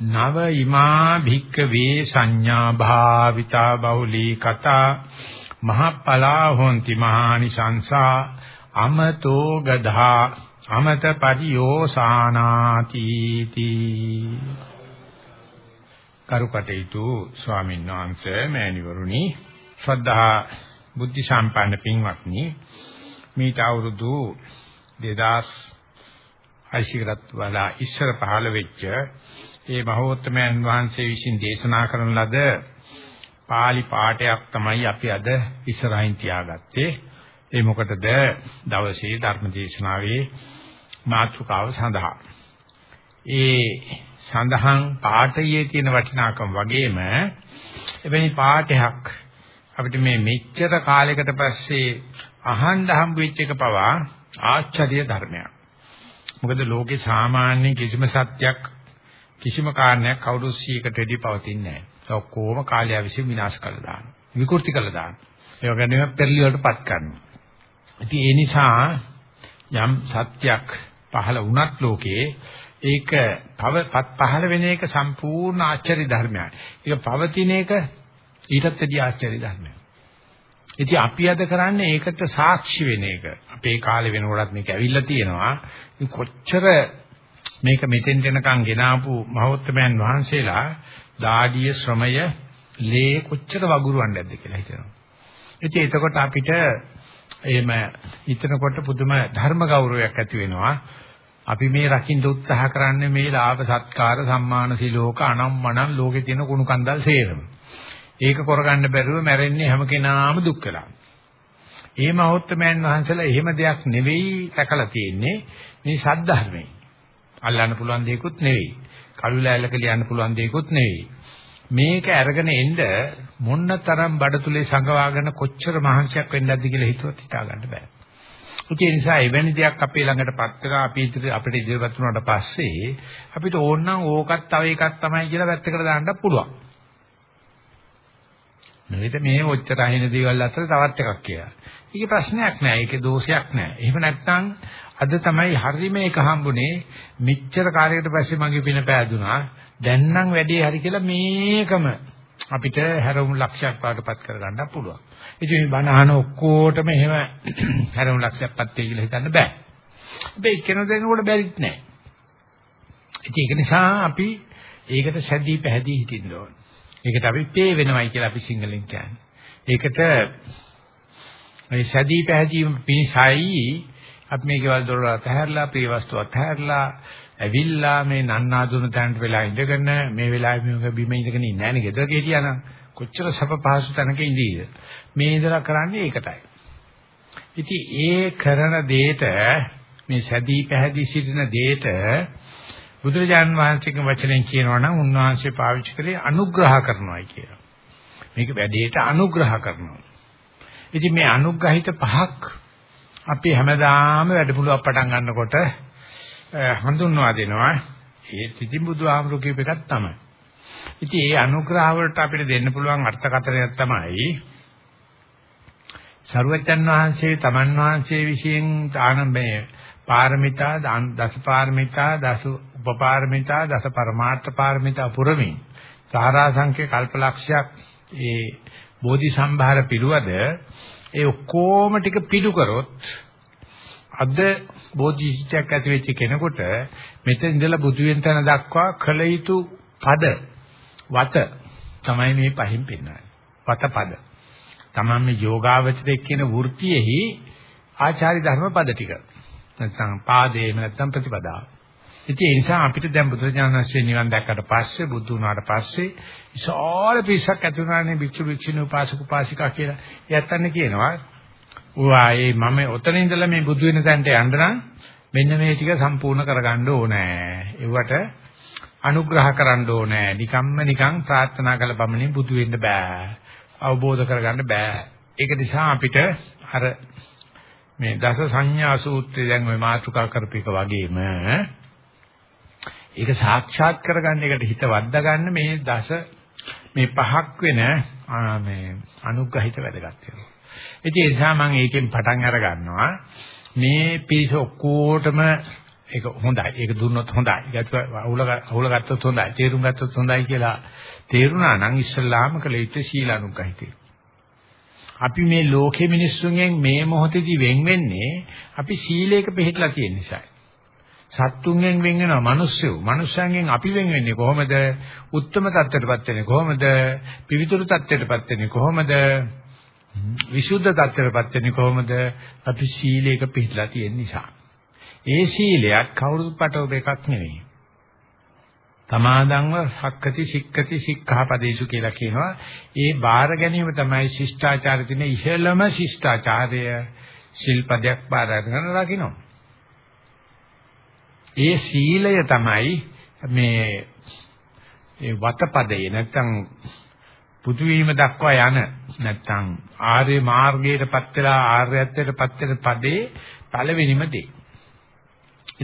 නව ඉමා භික්කවේ සංඥා භාවිතා බහුලී කතා මහපලා හොಂತಿ මහානිසංසා අමතෝ ගධා අමත පරියෝසානාති තී. කරුකටේතු ස්වාමීන් වහන්සේ මෑණිවරුනි ශ්‍රද්ධා බුද්ධ සම්පන්න පින්වත්නි මේට අවුරුදු 2000 වලා ඉස්සර පහළ වෙච්ච ඒ මහෝත්තමයන් වහන්සේ විසින් දේශනා කරන ලද pāli පාඨයක් තමයි අපි අද ඉස්සරහින් තියාගත්තේ. ඒ මොකටද දවසේ ධර්ම දේශනාවේ මාතෘකාව සඳහා. ඒ සඳහන් පාඨයේ තියෙන වටිනාකම වගේම එවැනි පාඨයක් අපිට මේ මෙච්චර කාලයකට පස්සේ අහන්න හම්බ වෙච්ච එක පවා ආශ්චර්ය ධර්මයක්. මොකද ලෝකේ සාමාන්‍ය කිසිම සත්‍යක් කිසිම කාරණයක් කවුරු 100කට වැඩි පවතින්නේ නැහැ. ඔක්කොම කාලය විසින් විනාශ කළා දානවා. විකෘති කළා දානවා. ඒ වගේම පෙරලි වලටපත් කරනවා. ඉතින් ඒ නිසා යම් සත්‍යක් පහළ වුණත් ලෝකේ ඒක පවපත් පහළ වෙන එක සම්පූර්ණ ආශ්චර්ය ධර්මයක්. ඒක පවතින එක ඊටත් වැඩි ආශ්චර්ය ධර්මයක්. ඉතින් අපි අද කරන්නේ ඒකට සාක්ෂි වෙන එක. අපේ කාලේ වෙනකොටත් මේක ඇවිල්ලා තියෙනවා. කොච්චර මේක මෙතෙන් දෙනකන් ගෙනාපු මහෞත්මයන් වහන්සේලා දාඩිය ශ්‍රමය ලේ කොච්චර වගුරුවන්නේ නැද්ද කියලා හිතනවා. ඉතින් එතකොට අපිට එහෙම හිතනකොට පුදුම ධර්ම ගෞරවයක් ඇති වෙනවා. අපි මේ රකින්න උත්සාහ කරන්නේ මේ ලාභ සත්කාර සම්මාන සිලෝක අනම්මනම් ලෝකේ තියෙන කුණු කන්දල් සේරම. ඒක කරගන්න බැරුව මැරෙන්නේ හැම කෙනාම දුක් වෙලා. ඒ මහෞත්මයන් වහන්සේලා එහෙම දෙයක් නෙවෙයි දැකලා තියෙන්නේ මේ සද්ධර්මයේ. අල්ලන්න පුළුවන් දෙයක්වත් නෙවෙයි. කළු ලෑල්ලක ලියන්න පුළුවන් දෙයක්වත් නෙවෙයි. මේක අරගෙන එන්න මොන්න තරම් බඩතුලේ සංගවාගෙන කොච්චර මහන්සියක් වෙන්නද කියලා හිතුවත් හිතා ගන්න බෑ. ඒ නිසා එවැනි දෙයක් අපේ ළඟටපත් කරලා අපි ඉදිරි අපිට ඉදිරියපත් වුණාට පස්සේ අපිට ඕනනම් ඕකත් තව එකක් තමයි කියලා පැත්තකට දාන්න පුළුවන්. නෙවෙයි මේ ඔච්චර අහින දේවල් අතර තවත් එකක් කියලා. ඒකේ ප්‍රශ්නයක් නෑ. ඒකේ දෝෂයක් නෑ. එහෙම නැත්නම් අද තමයි හරිම එක හම්බුනේ මෙච්චර කාලයකට පස්සේ මගේ පින පෑදුනා. දැන් නම් වැඩේ හරි කියලා මේකම අපිට හැරවුම් ලක්ෂයක් පාටපත් කරගන්න පුළුවන්. ඉතින් මේ බණ අහන ඔක්කොටම එහෙම හැරවුම් ලක්ෂයක්පත් වෙයි කියලා හිතන්න බෑ. හැබැයි කෙනෙක් දෙනකොට බැරිත් නෑ. ඉතින් ඒක නිසා අපි ඒකට සැදී පැහැදී හිටින්න ඕන. ඒකට අපි පේ වෙනවයි කියලා අපි සිංහලෙන් කියන්නේ. ඒකට මේ සැදී පැහැදීම පිණිසයි අපි මේ ගෙවල් දොර අතහැරලා ප්‍රිය වස්තු අතහැරලා ඇවිල්ලා මේ නන්නාඳුන තැනට වෙලා ඉඳගෙන මේ වෙලාවේ මේක බිම ඉඳගෙන ඉන්නේ නැහැ නේ ගෙදරක හිටියානම් කොච්චර සප පහසු තැනක ඉඳීද? මේ ඉඳලා කරන්නේ ඒකටයි. ඉතින් ඒ කරන දෙයට මේ සැදී පැහැදී සිටින දෙයට බුදුරජාන් වහන්සේගේ වචනෙන් කියනවා නම් උන්වහන්සේ පාවිච්චි කළේ අනුග්‍රහ කරනවායි කියලා. මේක වැඩේට අනුග්‍රහ කරනවා. ඉතින් මේ අනුග්‍රහිත පහක් අපි හැමදාම වැඩමුළුවක් පටන් ගන්නකොට හඳුන්වා දෙනවා. ඒ තිතින් බුදුහාමුදුරු කියප එකක් තමයි. ඉතින් ඒ අනුග්‍රහ වලට අපිට දෙන්න පුළුවන් අර්ථකථනයක් තමයි සරුවචන් වහන්සේ තමන් වහන්සේ විසින් ආනම්බේ පාරමිතා දස පාරමිතා දස උපපාරමිතා දස පරමාර්ථ පාරමිතා පුරමින් සාරා සංඛ්‍ය කල්පලක්ෂයක් ඒ බෝධි සම්භාර පිළිවද ඒ ඔක්කොම ටික පිටු කරොත් අද බෝධිචිත්තයක් ඇති වෙච්ච කෙනෙකුට මෙතන ඉඳලා බුදු වෙන තැන දක්වා කළ යුතු පද වත තමයි මේ පහින් පෙන්නන්නේ. වත පද. තමයි මේ යෝගාවචරයේ කියන වෘත්තියෙහි ආචාර්ය ධර්ම පද ටික. නැත්නම් පාදේම නැත්නම් ප්‍රතිපදාව. ඉතින් ඒ නිසා අපිට දැන් බුදුරජාණන්සේ නිවන් දැක්කට පස්සේ බුදු වුණාට පස්සේ විශාල පිරිසක් ඇති වුණානේ භික්ෂු භික්ෂුණී උපාසක උපාසිකා කියලා. එයත්න්නේ කියනවා "ඌවා ඒ මම ඔතන ඉඳලා මේ බුදු වෙන තැනට යන්න නම් මෙන්න මේ ටික සම්පූර්ණ කරගන්න ඕනේ. ඒවට අනුග්‍රහ කරන්න ඕනේ. නිකම්ම නිකං ප්‍රාර්ථනා කළ බමනින් බුදු වෙන්න බෑ. අවබෝධ කරගන්න බෑ. ඒක නිසා අපිට අර මේ දස සංඥා සූත්‍රය දැන් ওই මාතෘකා කරපේක වගේම ඒක සාක්ෂාත් කරගන්න එකට හිත වද්දා ගන්න මේ දස මේ පහක් වෙන මේ අනුග්‍රහිත වැඩගත් වෙනවා. ඉතින් ඒ නිසා මම ඒකෙන් පටන් අර ගන්නවා මේ පිරිස ඔක්කොටම ඒක හොඳයි. ඒක දුන්නොත් හොඳයි. ගැතුව අවුල අවුල ගත්තොත් හොඳයි. තේරුම් ගත්තොත් හොඳයි කියලා තේරුණා නම් ඉස්සල්ලාම කළ යුත්තේ සීලානුගහිතේ. අපි මේ ලෝකෙ මිනිස්සුන්ගෙන් මේ මොහොතේදී වෙන් වෙන්නේ අපි සීලයක පිළිట్లా තියෙන නිසායි. සත්තුන්ගෙන් වෙන් වෙනවා මිනිස්සු. මිනිස්සුන්ගෙන් අපි වෙන් වෙන්නේ කොහොමද? උත්තරම தත්ත්වයටපත් වෙන්නේ කොහොමද? පිවිතුරු தත්ත්වයටපත් වෙන්නේ කොහොමද? විසුද්ධ தත්ත්වයටපත් වෙන්නේ කොහොමද? අපි සීලයක පිළිලා තියෙන නිසා. ඒ සීලයක් කවුරුත් පටව දෙකක් නෙවෙයි. තමාදන්ව සක්කති සික්කති සික්ඛාපදේශු කියලා කියනවා. ඒ බාර ගැනීම තමයි ශිෂ්ටාචාරයේ ඉහළම ශිෂ්ටාචාරය. ශිල්පදයක් බාර ගන්න ලකිනවා. ඒ සීලය තමයි මේ ඒ වතපදේ නැත්තම් පුදු වීම දක්වා යන නැත්තම් ආර්ය මාර්ගයටපත් වෙලා ආර්යත්වයටපත් වෙන පදේ පළවෙනිම දේ.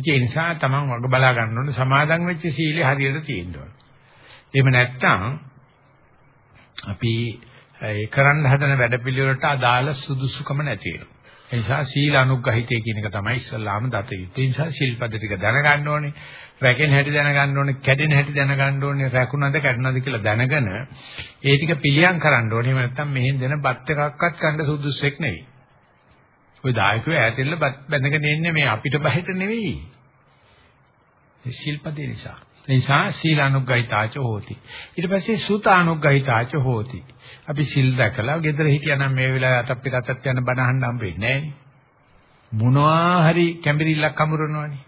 ඒ නිසා තමන් වග බලා ගන්න ඕනේ සමාදන් වෙච්ච සීලය හරියට තියෙන්න ඕනේ. එහෙම නැත්තම් අපි ඒ කරන්න හදන වැඩපිළිවෙලට අදාළ සුදුසුකම නැති වෙනවා. ඒ නිසා සීල අනුග්‍රහිතය කියන එක තමයි ඉස්සල්ලාම දත යුත්තේ. ඒ නිසා ශිල්පද ටික දැනගන්න ඕනේ. රැකෙන හැටි දැනගන්න ඕනේ, කැඩෙන හැටි දැනගන්න ඕනේ, රැකුණාද කැඩුණාද කියලා දැනගෙන ඒ ටික පිළියම් කරන්න ඕනේ. එහෙම නැත්නම් මෙහෙන් දෙන බත් එකක්වත් කන්න සුදුසුෙක් නෙවෙයි. ওই දායකයෝ ඈතින්ල බත් බැඳගෙන ඉන්නේ මේ අපිට බහිට නෙවෙයි. ඒ ශිල්පදේ නිසා. ඒ නිසා සීලානුග්ගහිතාච හෝති. ඊට පස්සේ සුතානුග්ගහිතාච හෝති. අපි සිල් දැකලා ගෙදර හිටියානම් මේ වෙලාවේ අතක් පිට අතක් යන බණ අහන්න හම්බෙන්නේ නැහැ. මොනවා හරි කැඹිරිල්ලක් අමුරනවනේ.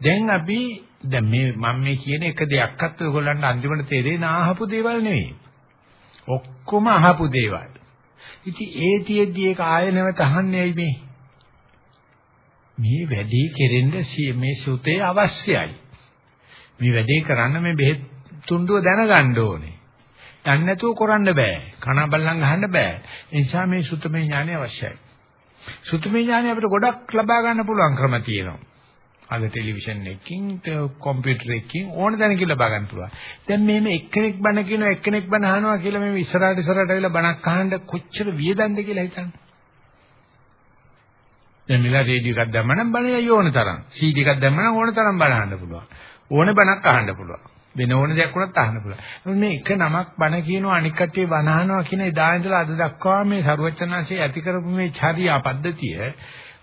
දැන් අපි දැන් මේ මම මේ කියන එක දෙයක්වත් ඔයගොල්ලන්ට අන්තිමට තේරෙන්නේ නාහපු දේවල් නෙවෙයි. ඔක්කොම අහපු දේවල්. ඉතින් ඒ තියෙද්දි ඒක ආයෙ නැවත අහන්නේ ඇයි මේ? මේ වැඩේ කෙරෙන්න මේ සුතේ අවශ්‍යයි. මේ වැඩේ කරන්න මේ බෙහෙත් තුණ්ඩුව දැනගන්න ඕනේ. දන්නේ නැතුව කරන්න බෑ. කන බල්ලන් ගහන්න බෑ. ඒ නිසා මේ සුතමේ ඥානය අවශ්‍යයි. සුතමේ ඥානය අපිට ගොඩක් ලබා ගන්න පුළුවන් ක්‍රම තියෙනවා. අද ටෙලිවිෂන් එකකින් කම්පියුටර් එකකින් ඕන දැනකින් ලබා ගන්න පුළුවන්. දැන් මේ මේ එක්කෙනෙක් බණ කියනවා එක්කෙනෙක් බණ අහනවා කියලා මේ ඉස්සරහට ඉස්සරහට ඇවිල්ලා බණක් අහන්න කොච්චර වියදම්ද කියලා හිතන්න. දැන් මෙලා රේඩියෝ එකක් දැම්මම බණ යයි ඕන තරම්. සීඩි එකක් දැම්මම ඕන තරම් බණ අහන්න පුළුවන්. ඕන බණක් අහන්න පුළුවන්. වෙන ඕන දෙයක් වුණත් අහන්න පුළුවන්. මේ එක නමක් බණ කියනවා අනික් කට්ටිය බණ අහනවා කියන එදා ඉඳලා අද දක්වා මේ ਸਰවචනාංශයේ ඇති කරපු මේ චර්යා පද්ධතිය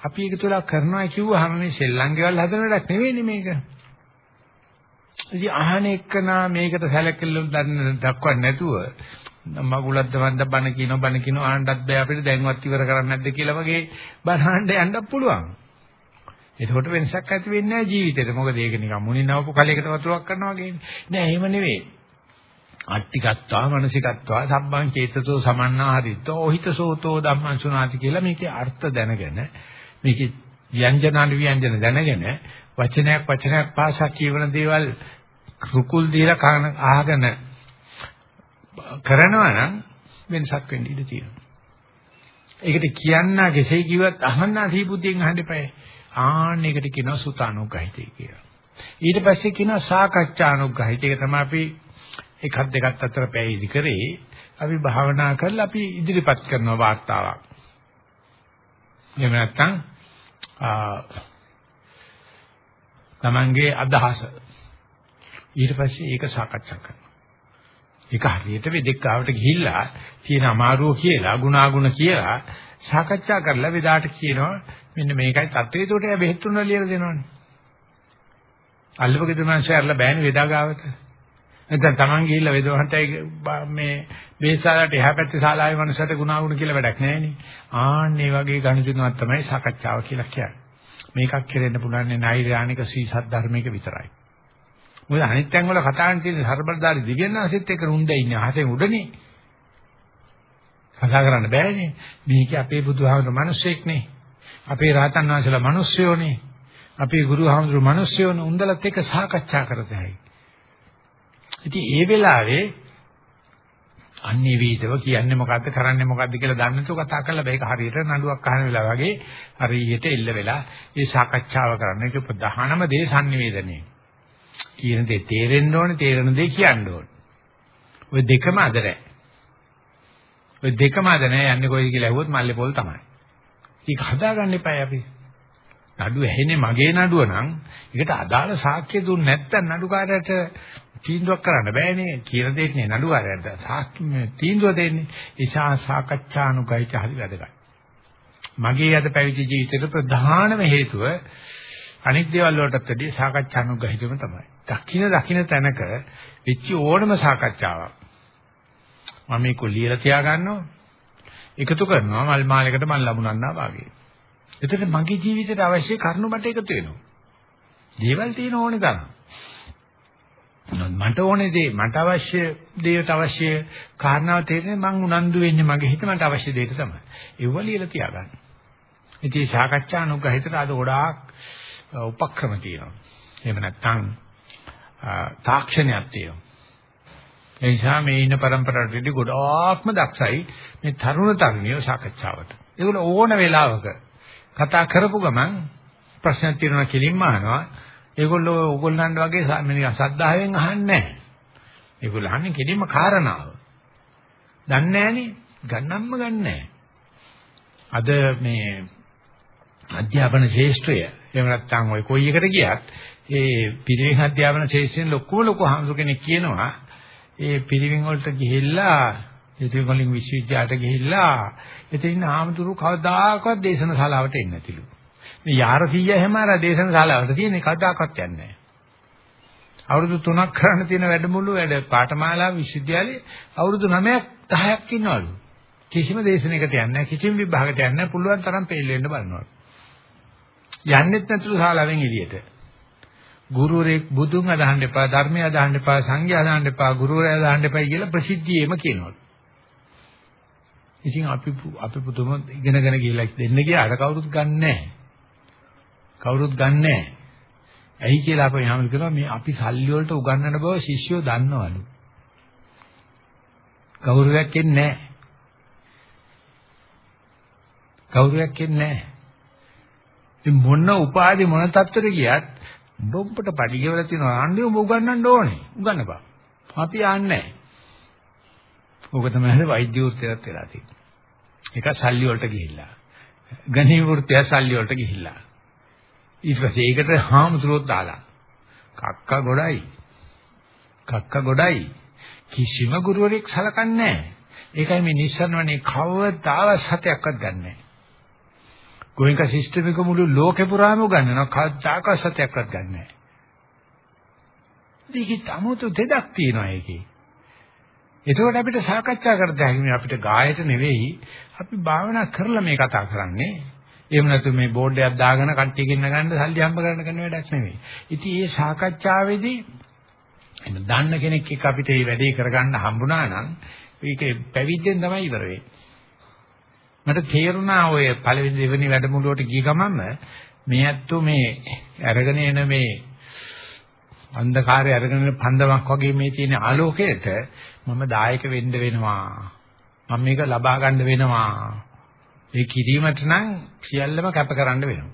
අපි ඒක තුල කරනවා කිව්වහම මේ සෙල්ලම් ගෙවල් හදන වැඩක් නෙවෙයිනේ මේක. ඉතින් අහන එක්කනා මේකට සැලකෙල්ල දක්වන්නේ නැතුව මගුලක් දවන්න බණ කියනවා බණ කියනවා ආන්නත් බෑ අපිට දැන්වත් ඉවර කරන්න නැද්ද කියලා වගේ බණ අහන්න යන්න පුළුවන්. එතකොට වෙනසක් ඇති වෙන්නේ නැහැ ජීවිතේට. මොකද ඒක නිකන් මුණින් නවපු කලයකට වතුරක් කරනවා වගේ. නෑ එහෙම නෙවෙයි. අට්ටිකත්වා මනසිකත්වා සම්බං චේතසෝ සමන්නා හරිතෝ ඔහිතසෝතෝ ධම්මං සුනාති කියලා මේකේ අර්ථ දැනගෙන මේකේ ව්‍යංජනාලු ව්‍යංජන දැනගෙන වචනයක් වචනයක් පාසා කියවන දේවල් රුකුල් දීලා කන අහගෙන කරනවා නම් වෙනසක් වෙන්න ඉඩ තියෙනවා. ඒකට කියන්නා කෙසේ කිව්වත් අහන්නා සීබුද්ධියෙන් අහන්න එපා. ආන්න ඒකට කියනවා සුතානුග්‍රහිතය කියලා. ඊට පස්සේ කියනවා සාකච්ඡානුග්‍රහිතය. ඒක තමයි අපි එකක් දෙකක් අතර පැහැදිලි කරේ. අපි භාවනා කරලා අපි ඉදිරිපත් කරන වාර්තාවක්. එහෙම නැත්නම් තමන්ගේ අදහස ඊට පස්සේ ඒක සාකච්ඡා කරනවා. ඒක හරියට වෙදෙක් ගාවට ගිහිල්ලා තියෙන අමාරුව කියලා ගුණාගුණ කියලා සාකච්ඡා කරලා වෙදාට කියනවා මෙන්න මේකයි தත්ත්වයේ උඩට බෙහෙත් තුන ලියලා දෙනවනේ. අල්ලවගේ දුනාංශයarලා බෑනේ වෙදා ගාවට. නැත්නම් Taman ගිහිල්ලා වෙදවන්ටයි මේ බේසාලට එහා පැත්තේ ශාලාවේ මනුස්සයට ගුණාගුණ කියලා වැඩක් නැහැනේ. ආන්න මේ වගේ ගණිතනක් තමයි සාකච්ඡාව කියලා කියන්නේ. මේකක් කෙරෙන්න පුළන්නේ නෛර්යානික සීසත් ධර්මයක විතරයි. මොකද අනිත් තැන් වල කතාන් තියෙන ਸਰබලදාරි දිව්‍යනාසෙත් එක්ක රුන්දේ ඉන්නේ අහසෙන් උඩනේ. කතා කරන්න බෑනේ. මේක අපේ බුදුහාමුදුරු මිනිස්සෙක් නේ. අපේ රහතන් වහන්සේලා මිනිස්සයෝනේ. අපේ ගුරුහාමුදුරු මිනිස්සයෝනේ. උන්දලත් එක්ක සාකච්ඡා කරතයි. ඉතින් ඒ වෙලාවේ අන්නේ වීතව කියන්නේ මොකද්ද කරන්නේ මොකද්ද කියලා දන්නේ නැතුව කතා කරලා මේක හරියට නඩුවක් අහන වෙලාව වගේ හරියට එල්ල වෙලා ඒ සාකච්ඡාව කරන්න. ඒක ප්‍රධානම දේ sannivedanaye. කියන දේ තේරෙන්න ඕනේ තේරෙන දේ කියන්න ඕනේ. ওই දෙකම අද නැහැ. ওই දෙකම අද නැහැ යන්නේ කොයිද කියලා ඇහුවොත් මල්ලේ පොල් තමයි. ඒක හදාගන්න එපා අපි. නඩුව ඇහෙන්නේ මගේ නඩුව නම් ඒකට අදාළ සාක්ෂි දුන්නේ නැත්නම් නඩුකාරයට තීන්දුවක් කරන්න බෑනේ කියලා දෙන්නේ නඩුකාරයට සාක්ෂි තීන්දුව දෙන්නේ ඒසා සාකච්ඡානුගහිත හරි වැදගත් මගේ අද පැවිදි ජීවිතේට ප්‍රධානම හේතුව අනිත් දේවල් වලටත් වැඩිය සාකච්ඡානුගහිතම තමයි දකින්න දකින්න තැනක වෙච්ච ඕනම සාකච්ඡාවක් මම මේක ලියලා තියා ගන්නවා එකතු කරනවා මල් මාලයකට මල් ලැබුණා වාගේ එතකොට මගේ ජීවිතයට අවශ්‍ය කරුණු මට එකතු වෙනවා. දේවල් තියෙන ඕනේ තරම්. මට ඕනේ දේ මට අවශ්‍ය දේට අවශ්‍ය කාරණාව තේරෙන්නේ මං උනන්දු වෙන්නේ මගේ හිත මට අවශ්‍ය දෙයට තමයි. ඒව ලියලා තියාගන්න. ඉතින් සාකච්ඡා අනුගහිතට අද ගොඩාක් උපක්‍රම තියෙනවා. එහෙම නැත්නම් තාක්ෂණයක් තියෙනවා. ඒ නිසා මේ ඉන්න પરම්පරාවට ගොඩාක්ම දක්ෂයි මේ තරුණ තරුණියෝ සාකච්ඡාවට. ඒගොල්ලෝ ඕන වෙලාවක කතා කරපු ගමන් ප්‍රශ්නක් තියෙනවා කෙලින්ම අහනවා. ඒගොල්ලෝ ඕගොල්ලන්ට වගේ නිකන් සද්ධායෙන් අහන්නේ නැහැ. ඒගොල්ලෝ අහන්නේ කෙලින්ම කාරණාව. දන්නේ නැහනේ. ගන්නම්ම ගන්නෑ. අද මේ අධ්‍යාපන ශාස්ත්‍රය එහෙම නැත්නම් ඔය කොයි එකට ගියත් ඒ පිරිවෙන් අධ්‍යාපන ශාස්ත්‍රයෙන් ලොකු ලොකු හඳු කෙනෙක් කියනවා ඒ පිරිවෙන් වලට ගිහිල්ලා ඉතින් වලින් විශ්වවිද්‍යාලයට ගිහිල්ලා එතනින් ආමතුරු කවදාකවත් දේශන ශාලාවට එන්නේ නැතිලු. මේ යාර 100 හැම අර දේශන ශාලාවට තියෙන කවදාකවත් යන්නේ නැහැ. අවුරුදු 3ක් කරන්න තියෙන වැඩමුළු වැඩ පාඨමාලා විශ්වවිද්‍යාලේ අවුරුදු 9ක් 10ක් ඉන්නවලු. කිසිම දේශනයකට යන්නේ නැහැ. කිසිම විභාගයකට යන්නේ නැහැ. පුළුවන් තරම් පෙළ වෙන්න බලනවලු. යන්නෙත් නැතුළු ශාලාවෙන් එළියට. ගුරුවරයෙක් බුදුන් අදහන්න එපා, ධර්මය අදහන්න එපා, සංඝයා අදහන්න එපා, ගුරුවරයා අදහන්න එපා කියලා ප්‍රසිද්ධියේම කියනවලු. ඉතින් අපි අපි පුදුම ඉගෙනගෙන ගිහලා දෙන්න ගියාට කවුරුත් ගන්නෑ. කවුරුත් ගන්නෑ. ඇයි කියලා අපි යහමල් කරනවා මේ අපි සල්ලි වලට උගන්වන බව ශිෂ්‍යෝ දන්නවලු. ගෞරවයක් එන්නේ නැහැ. ගෞරවයක් එන්නේ නැහැ. ඉතින් මොන උපාධි මොන තත්ත්වෙට ගියත් උඹ උඹට පඩියවල තියෙනවා අන්නේ උඹ උගන්වන්න ඕනේ. උගන්නපන්. අපි ආන්නේ නැහැ. ඕක තමයි වෛද්‍ය වෘත්තියට වෙලා තියෙන්නේ. ඒක සල්ලි වලට ගිහිල්ලා. ගණී වෘත්තිය සල්ලි වලට ගිහිල්ලා. ඊට පස්සේ ඒකට හාමුදුරුවෝ දාලා. කක්ක ගොඩයි. කක්ක ගොඩයි. කිසිම ගුරුවරයෙක් සලකන්නේ නැහැ. ඒකයි මේ නිස්සරණවනේ කවදාවත් සතයක්වත් ගන්නෑ. ගෝයන්ක සිස්ටම් එක මුළු ලෝකේ පුරාම උගන්වනවා කවදාකවත් සතයක්වත් ගන්නෑ. ඒකේ තමතු දෙදක් තියෙනවා ඒකේ. එතකොට අපිට සාකච්ඡා කරද්දී හැකියි අපිට ගායත නෙවෙයි අපි භාවනා කරලා මේ කතා කරන්නේ. එහෙම නැතු මේ බෝඩ් එකක් දාගෙන කට්ටියකින් නගන්න සල්ලි හම්බ කරන්න කරන වැඩක් නෙවෙයි. ඉතින් මේ සාකච්ඡාවේදී එන්න දන්න කෙනෙක් එක්ක අපිට මේ වැඩේ කරගන්න හම්බුණා නම් ඒක පැවිද්දෙන් තමයි ඉවර වෙන්නේ. මට තේරුණා ඔය පළවෙනි දෙවෙනි වැඩමුළුවට ගිය ගමන්ම මේ ඇත්තෝ මේ අරගෙන එන මේ අන්ධකාරය අරගෙන පන්දමක් වගේ මේ තියෙන ආලෝකයට මම දායක වෙන්න වෙනවා. මම මේක ලබා ගන්න වෙනවා. ඒ කිරීමට නම් සියල්ලම කැප කරන්න වෙනවා.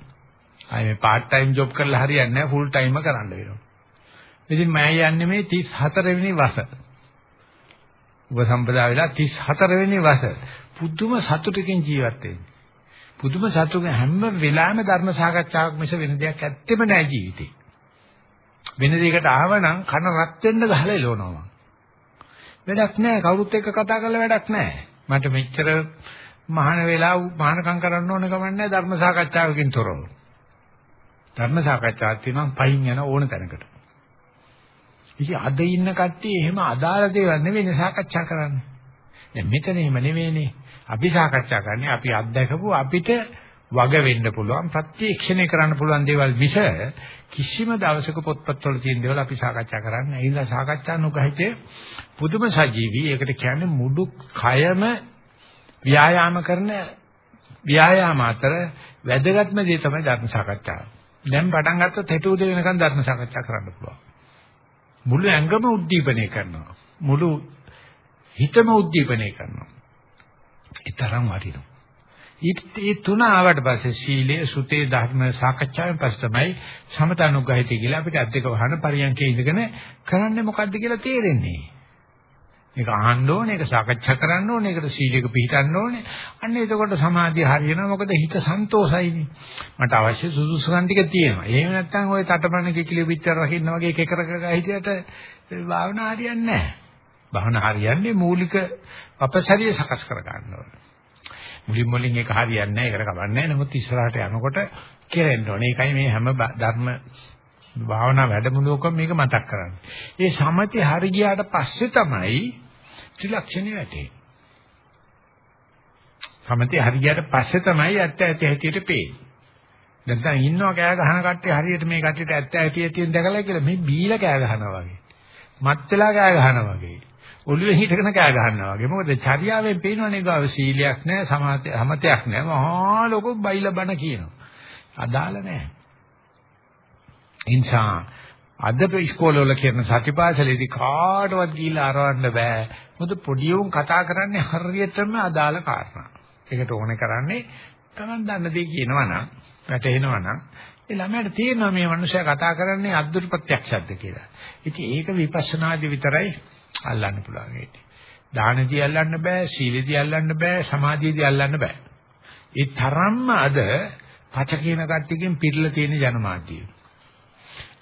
ආයේ මේ part time job කරලා හරියන්නේ නැහැ full time කරන්න වෙනවා. ඉතින් මම යන්නේ මේ 34 වෙනි වස. උපසම්පදා වෙලා 34 වෙනි වස. පුදුම සතුටකින් ජීවත් වෙන්නේ. පුදුම සතුටකින් හැම වෙලාවෙම ධර්ම සාකච්ඡාවක් මිස වෙන දෙයක් ඇත්තෙම නැහැ ජීවිතේ. වෙන දෙයකට ආවනම් කන රත් වෙන්න ගහලා එලවනවා. වැඩක් නැහැ කවුරුත් එක්ක කතා කරලා වැඩක් නැහැ. මට මෙච්චර මහාන වෙලා මහානකම් කරන්න ඕන ගමන් නැහැ ධර්ම සාකච්ඡාවකින් තොරව. ධර්ම සාකච්ඡාවක් තියෙනවා පයින් යන ඕන තැනකට. ඉතින් අද ඉන්න කට්ටිය එහෙම අදාළ දේවල් නෙවෙයි සාකච්ඡා කරන්නේ. දැන් මෙතන එහෙම නෙවෙයිනේ. අපි සාකච්ඡා කරන්නේ අපි අත්දැකපු අපිට වග වෙන්න පුළුවන් ප්‍රත්‍යක්ෂණය කරන්න පුළුවන් දේවල් මිස කිසිම දවසක පොත්පත්වල තියෙන දේවල් අපි සාකච්ඡා කරන්නේ නැහැ. ඒ නිසා සාකච්ඡා නොගහිතේ පුදුම සජීවී. ඒකට කියන්නේ මුඩු කයම ව්‍යායාම කරන ව්‍යායාම අතර වැදගත්ම දේ තමයි ධර්ම සාකච්ඡාව. දැන් පටන් ගත්තොත් හෙට උදේ වෙනකන් ධර්ම සාකච්ඡා කරන්න පුළුවන්. මුළු ඇඟම උද්දීපනය කරනවා. මුළු හිතම උද්දීපනය කරනවා. ඒ තරම් වටිනවා. ඊට තුන ආවට පස්සේ සීලය, සුතේ ධර්ම සාකච්ඡාවෙන් පස්සේ තමයි සමතනුග්‍රහිතය කියලා අපිට අද්දක වහන පරියන්කේ ඉඳගෙන කරන්නේ මොකද්ද කියලා තේරෙන්නේ. මේක අහන්න ඕනේ, ඒක සාකච්ඡා කරන්න ඕනේ, ඒකට සීලයක පිළිපදන්න ඕනේ. අන්න එතකොට සමාධිය හරියනවා. මොකද හිත සන්තෝසයිනේ. මට අවශ්‍ය සුදුසුකම් ටික තියෙනවා. එහෙම නැත්නම් ওই තටමන කිකිලි පිටර රකින්න වගේ එක කර කර හිටියට භාවනා හරියන්නේ නැහැ. භාවනා හරියන්නේ මූලික අපසරිය සකස් කර ගන්න ඕනේ. මුලින් මුලින් ඒක හරියන්නේ නැහැ. ඒකට කවන්නේ නැහැ. නමුත් ඉස්සරහට යනකොට කෙරෙන්න ඕනේ. ඒකයි මේ හැම ධර්ම භාවනා වැඩමුළුවකම මේක මතක් කරන්නේ. ඒ සමතේ හරි ගියාට පස්සේ තමයි ත්‍රිලක්ෂණේ වැටෙන්නේ. සමතේ හරි ගියාට පස්සේ තමයි ඇත්ත ඇති හැටියට පේන්නේ. නැත්නම් ඉන්නවා කෑ ගහන කට්ටිය හරියට මේ කට්ටියට ඇත්ත ඇති ඇති දැකලා කියලා මේ බීලා කෑ ගහනවා වගේ. මත් වෙලා කෑ ගහනවා වගේ. ඔළුවේ හිටගෙන කෑ ගහනවා වගේ. මොකද චර්යාවෙන් පේනවනේ ගාව සීලයක් නැහැ, සමතයක් නැහැ. මහා ලොකු බයිලා බණ කියනවා. අදාළ නැහැ. නිසා අද ඉස්කෝලවල කියන සතිපාසලේදී කාටවත් ගිහිල්ලා අරවන්න බෑ. මොකද පොඩි උන් කතා කරන්නේ හරියටම අදාළ කාරණා. ඒකට ඕනේ කරන්නේ Taman දන්න දේ කියනවනම්, වැටහෙනවනම් ඒ ළමයාට තේරෙනවා මේ මනුස්සයා කතා කරන්නේ අද්දුරු ප්‍රත්‍යක්ෂද්ද කියලා. ඉතින් ඒක විපස්සනාදී විතරයි අල්ලන්න පුළුවන් වෙන්නේ. දානදී අල්ලන්න බෑ, සීලදී අල්ලන්න බෑ, සමාධියදී අල්ලන්න බෑ. ඒ තරම්ම අද පච කියන කට්ටියකින් පිරලා තියෙන ජනමාධ්‍යය.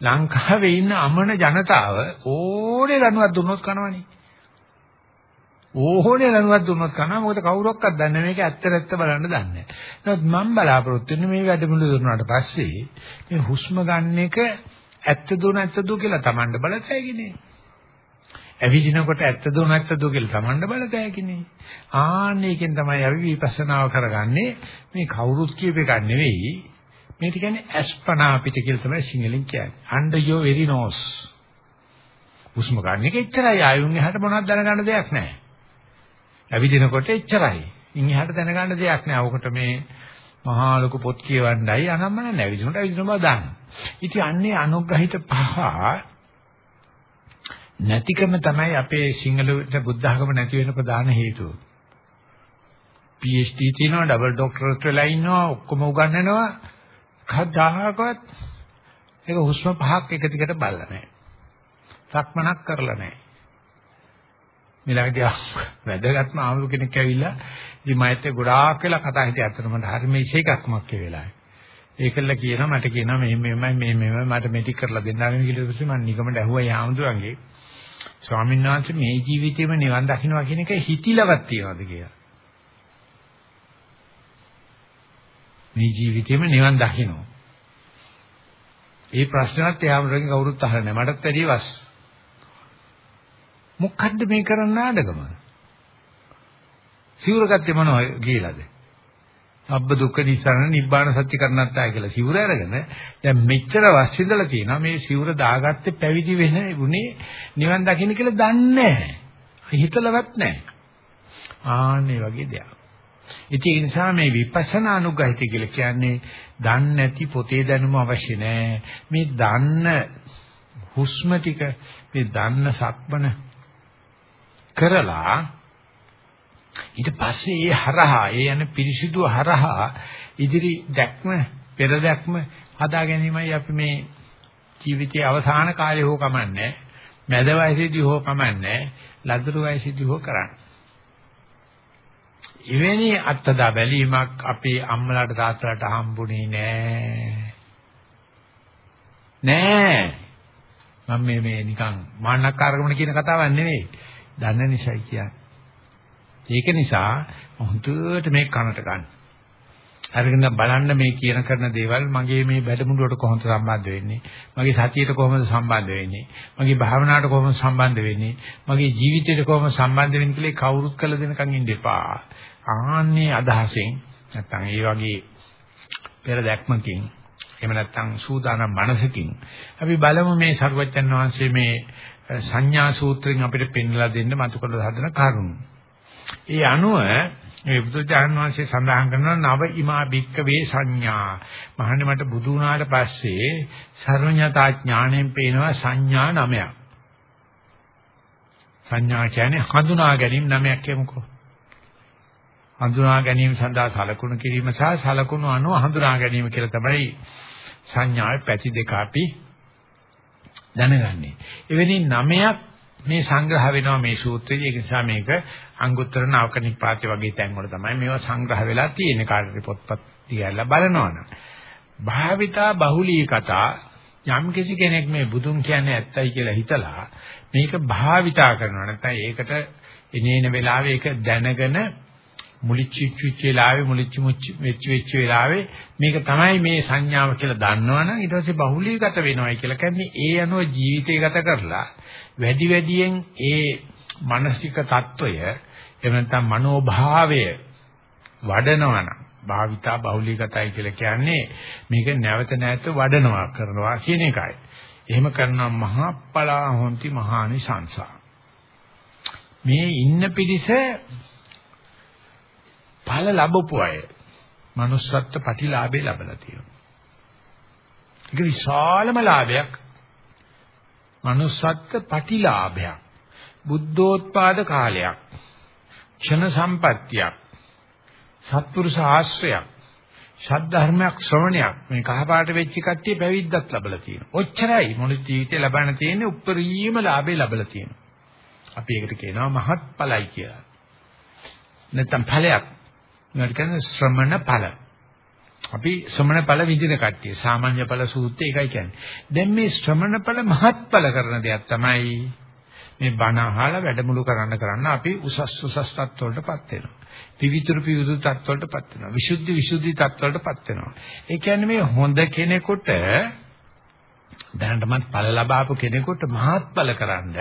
ලංකාවේ ඉන්න අමන ජනතාව ඕනේ ලණුවක් දුන්නොත් කනවනේ. ඕනේ ලණුවක් දුන්නොත් කනවා මොකද කවුරක්වත් දන්නේ මේක ඇත්ත නැත්ත බලන්න දන්නේ නැහැ. නමුත් මම බලාපොරොත්තු වෙන්නේ මේ වැඩමුළු දුන්නාට පස්සේ මේ හුස්ම ගන්න එක ඇත්ත දුන ඇත්ත දු කියලා Tamanට බලතැයිනේ. ඇවිදිනකොට ඇත්ත දුන ඇත්ත දු කියලා Tamanට බලතැයිනේ. ආන්නේකින් තමයි අපි විපස්සනාව කරගන්නේ මේ කවුරුත් කියප එකක් නෙවෙයි මේක කියන්නේ අස්පනා පිට කියලා තමයි සිංහලෙන් කියන්නේ. under your very nose. හුස්ම ගන්න එක එච්චරයි ආයුන් එහාට මොනවද දැනගන්න දෙයක් නැහැ. ඇවිදිනකොට එච්චරයි. ඉන් එහාට දැනගන්න දෙයක් නැහැ. ඔකට මේ මහා ලොකු පොත් කියවන්නයි අනම්මන නැවිදිනකොට ඇවිදින බව දාන්න. ඉතින් අන්නේ අනුග්‍රහිත පහ නැතිකම තමයි අපේ සිංහල බුද්ධ ධර්ම නැති වෙන ප්‍රධාන හේතුව. PhD තියෙනවා, ඩබල් ડોක්ටරේට් වෙලා ඉන්නවා, ඔක්කොම උගන්වනවා. කවදාකවත් ඒක හුස්ම පහක් එක දිගට බලලා නැහැ. සක්මනක් කරලා නැහැ. මිලඟදී වැදගත්ම ආමුරු කෙනෙක් ඇවිල්ලා ඉතින් මයිත් ගොඩාක් වෙලා කතා හිටිය අතන මට හරි මේ ඉෂේකක්මක් ඒ වෙලාවේ. ඒකල්ල කියනවා මට කියනවා මේ මෙහෙමයි මේ මෙහෙමයි මට මෙටික් කරලා දෙන්නාගෙන කියලා ඉතින් මම නිකමට ඇහුවා යාමුදුරන්ගේ ස්වාමීන් වහන්සේ මේ ජීවිතේම නිවන් දකින්නවා කියන එක හිතිලවත් තියනවාද කියලා. මේ ජීවිතේම නිවන් දකින්න. ඒ ප්‍රශ්නවත් එයාමරගෙන් කවුරුත් අහලා නැහැ. මටත් වැඩි වස්. මොකද්ද මේ කරන්න නාඩගම? සිවුර ගත්තේ මොනවද කියලාද? අබ්බ දුක්ඛ නිසරණ නිබ්බාන සත්‍ය කරණත්තා කියලා සිවුර අරගෙන දැන් මෙච්චර වස් ඉඳලා තියෙනවා මේ සිවුර දාගත්තේ පැවිදි වෙන උනේ නිවන් දකින්න කියලා දන්නේ නැහැ. හිතලවත් නැහැ. ආන්නේ වගේ දෙයක්. ඉතින් ඒ නිසා මේ විපස්සනා අනුගහිත කියලා කියන්නේ දන්නේ නැති පොතේ දැනුම අවශ්‍ය නැහැ. මේ දන්න හුස්ම ටික මේ දන්න සක්මන කරලා ඊට පස්සේ ඒ හරහා ඒ යන පිරිසිදු හරහා ඉදිරි දැක්ම පෙර දැක්ම හදා ගැනීමයි අපි මේ ජීවිතයේ අවසාන කාලේ හෝ කමන්නේ මැද වයසේදී හෝ කමන්නේ ලදරු වයසේදී හෝ කරන්නේ එවැනි අත්දා බැලීමක් අපේ අම්මලාට තාත්තලාට හම්බුනේ නෑ. නෑ. මම මේ මේ නිකන් මාන්නක්කාරකම කියන කතාවක් නෙවෙයි. දන්න නිසායි කියන්නේ. ඒක නිසා හොඳට මේ කනට ගන්න. අරගෙන බලන්න මේ කියන කරන දේවල් මගේ මේ වැඩමුළුවට කොහොමද සම්බන්ධ වෙන්නේ මගේ සතියට කොහොමද සම්බන්ධ වෙන්නේ මගේ භාවනාවට කොහොමද සම්බන්ධ වෙන්නේ මගේ ජීවිතයට කොහොමද සම්බන්ධ වෙන්නේ කියලා කවුරුත් කළ දෙනකන් ඉන්න එපා ආන්නේ අදහසෙන් නැත්තම් ඒ වගේ පෙර දැක්මකින් එහෙම නැත්තම් සූදානම් මනසකින් අපි බලමු මේ සරුවච්චන් වහන්සේ මේ සංඥා සූත්‍රයෙන් අපිට පෙන්වලා දෙන්න මතු කරලා හදන කරුණු. ඒ අනුව මේ බුදුචාන් වහන්සේ සඳහන් කරනවා නව ඉමා භික්කවේ සංඥා. මහන්නේ මට බුදු වුණාට පස්සේ සර්වඥතා ඥාණයෙන් පේනවා සංඥා නමයක්. සංඥා කියන්නේ හඳුනා ගැනීම නමයක් කියමුකෝ. හඳුනා ගැනීම සඳහා සලකුණු කිරීම සහ සලකුණු අනුව හඳුනා ගැනීම කියලා තමයි සංඥාවේ පැති දෙක අපි දැනගන්නේ. එවැනි නමයක් මේ සංග්‍රහ වෙනවා මේ සූත්‍රයේ. ඒ නිසා මේක අංගුත්තර නාවකනිපාතය වගේ තැන් වල තමයි මේවා සංග්‍රහ වෙලා තියෙන්නේ. කාටද පොත්පත් තියලා බලනවනම්. භාවිතා බහුලී කතා යම් කිසි කෙනෙක් මේ බුදුන් කියන්නේ ඇත්තයි කියලා හිතලා මේක භාවිතා කරනවා නැත්නම් ඒකට එනේන වෙලාවේ ඒක දැනගෙන මුලිච්චිච්ච වෙලාවේ මුලිච්චි මුච්චි වෙච්ච වෙච්ච වෙලාවේ මේක තමයි මේ සංඥාව කියලා දන්නවනම් ඊට පස්සේ බහුලීගත වෙනවයි කියලා කියන්නේ ඒ අනුව ජීවිතය ගත කරලා වැඩි වැඩියෙන් ඒ මානසික తত্ত্বය එහෙම නැත්නම් මනෝභාවය වඩනවනම් භාවිතා බහුලීගතයි කියලා කියන්නේ මේක නැවත නැවත වඩනවා කරනවා කියන එකයි. එහෙම කරනවා මහා පලා හොන්ති මහානි සංසා. මේ ඉන්න පිරිස ඵල ලැබපු අය. manussත්ත්ව ප්‍රතිලාභේ ලැබලා තියෙනවා. ඒක විශාලම ලාභයක් manussත්ත්ව ප්‍රතිලාභයක්. බුද්ධෝත්පාද කාලයක්. ක්ෂණ සම්පත්තියක්. සත්පුරුෂ ආශ්‍රයක්. ශාද්ධර්මයක් ශ්‍රවණයක් මේ කහපාට වෙච්ච කට්ටිය පැවිද්දක් ලැබලා තියෙනවා. ඔච්චරයි මොන ජීවිතේ ලබන්න තියෙන්නේ උප්පරීම ලාභේ ලැබලා තියෙනවා. අපි ඒකට කියනවා මහත්ඵලයි කියලා. නැත්තම් ඵලයක්. මේකට කියන්නේ ශ්‍රමණ ඵල. අපි ශ්‍රමණ ඵල විඳින කට්ටිය. සාමාන්‍ය ඵල සූත්‍රය ඒකයි කියන්නේ. දැන් මේ ශ්‍රමණ ඵල මහත්ඵල කරන දෙයක් තමයි මේ බණ අහලා වැඩමුළු කරන්න කරන්න අපි උසස් උසස් තත්ත්වවලටපත් වෙනවා. පිවිතුරු පිවිතුරු තත්ත්වවලටපත් වෙනවා. විසුද්ධි විසුද්ධි තත්ත්වවලටපත් වෙනවා. ඒ කියන්නේ මේ හොඳ කෙනෙකුට දැනටමත් ඵල ලබාපු කෙනෙකුට මහත්ඵල කරන්න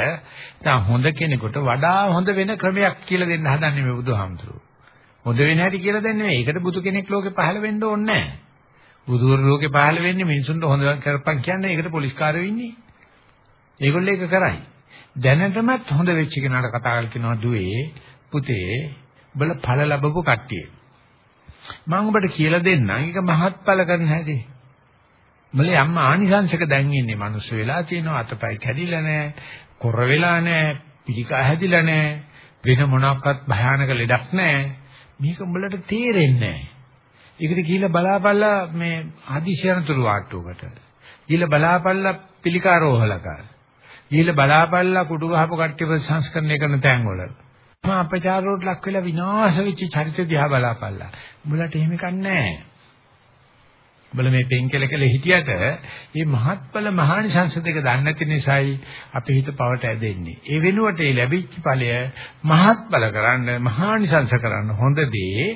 දැන් හොඳ කෙනෙකුට වඩා හොඳ වෙන ක්‍රමයක් කියලා දෙන්න හදන්නේ මේ බුදුහාමුදුරුවෝ. හොඳ වෙන හැටි කියලා දෙන්නේ නෙවෙයි. ඒකට බුදු කෙනෙක් ලෝකේ පහළ වෙන්න ඕනේ නැහැ. බුදුවරු ලෝකේ පහළ වෙන්නේ මිනිසුන්ට හොඳ කරපන් කියන්නේ ඒකට පොලිස් කාර්යෝ ඉන්නේ. ඒගොල්ලෝ ඒක කරයි. දැනටමත් හොඳ වෙච්ච කෙනාට කතා කරලා කියනවා දුවේ පුතේ උඹල ඵල ලැබපු කට්ටිය. මම ඔබට කියලා දෙන්නම්. ඒක මහත්ඵල කරන හැටි. උඹලේ අම්මා ආනිසංශක දැන් ඉන්නේ මිනිස්සු වෙලා තියෙනවා අතපය කැඩිලා නැහැ, කොර වෙලා නැහැ, පිළිකා හැදිලා නැහැ, වෙන මොනක්වත් භයානක ලෙඩක් නැහැ. මේක උඹලට තේරෙන්නේ නැහැ. ඒකට ගිහිල්ලා බලාපල්ලා මේ ආදිශයනතුරු වාට්ටුවකට. ගිහිල්ලා බලාපල්ලා පිළිකා රෝහලක. ගිහිල්ලා බලාපල්ලා කුඩු ගහපු කට්ටිය ප්‍රතිසංස්කරණය කරන තැන්වල. මම අපචාරෝට ලක් වෙලා විනාශ වෙච්ච චරිත දිහා බලාපල්ලා. උඹලට එහෙම කන්නේ බල මේ පෙන්කල කළ හිටියට මේ මහත්ඵල මහානිසංස දෙක දන්නේ නැති නිසායි අපි හිත පවට ඇදෙන්නේ. ඒ වෙනුවට ඒ ලැබිච්ච ඵලය මහත්ඵල කරන්න මහානිසංස කරන්න හොඳ දේ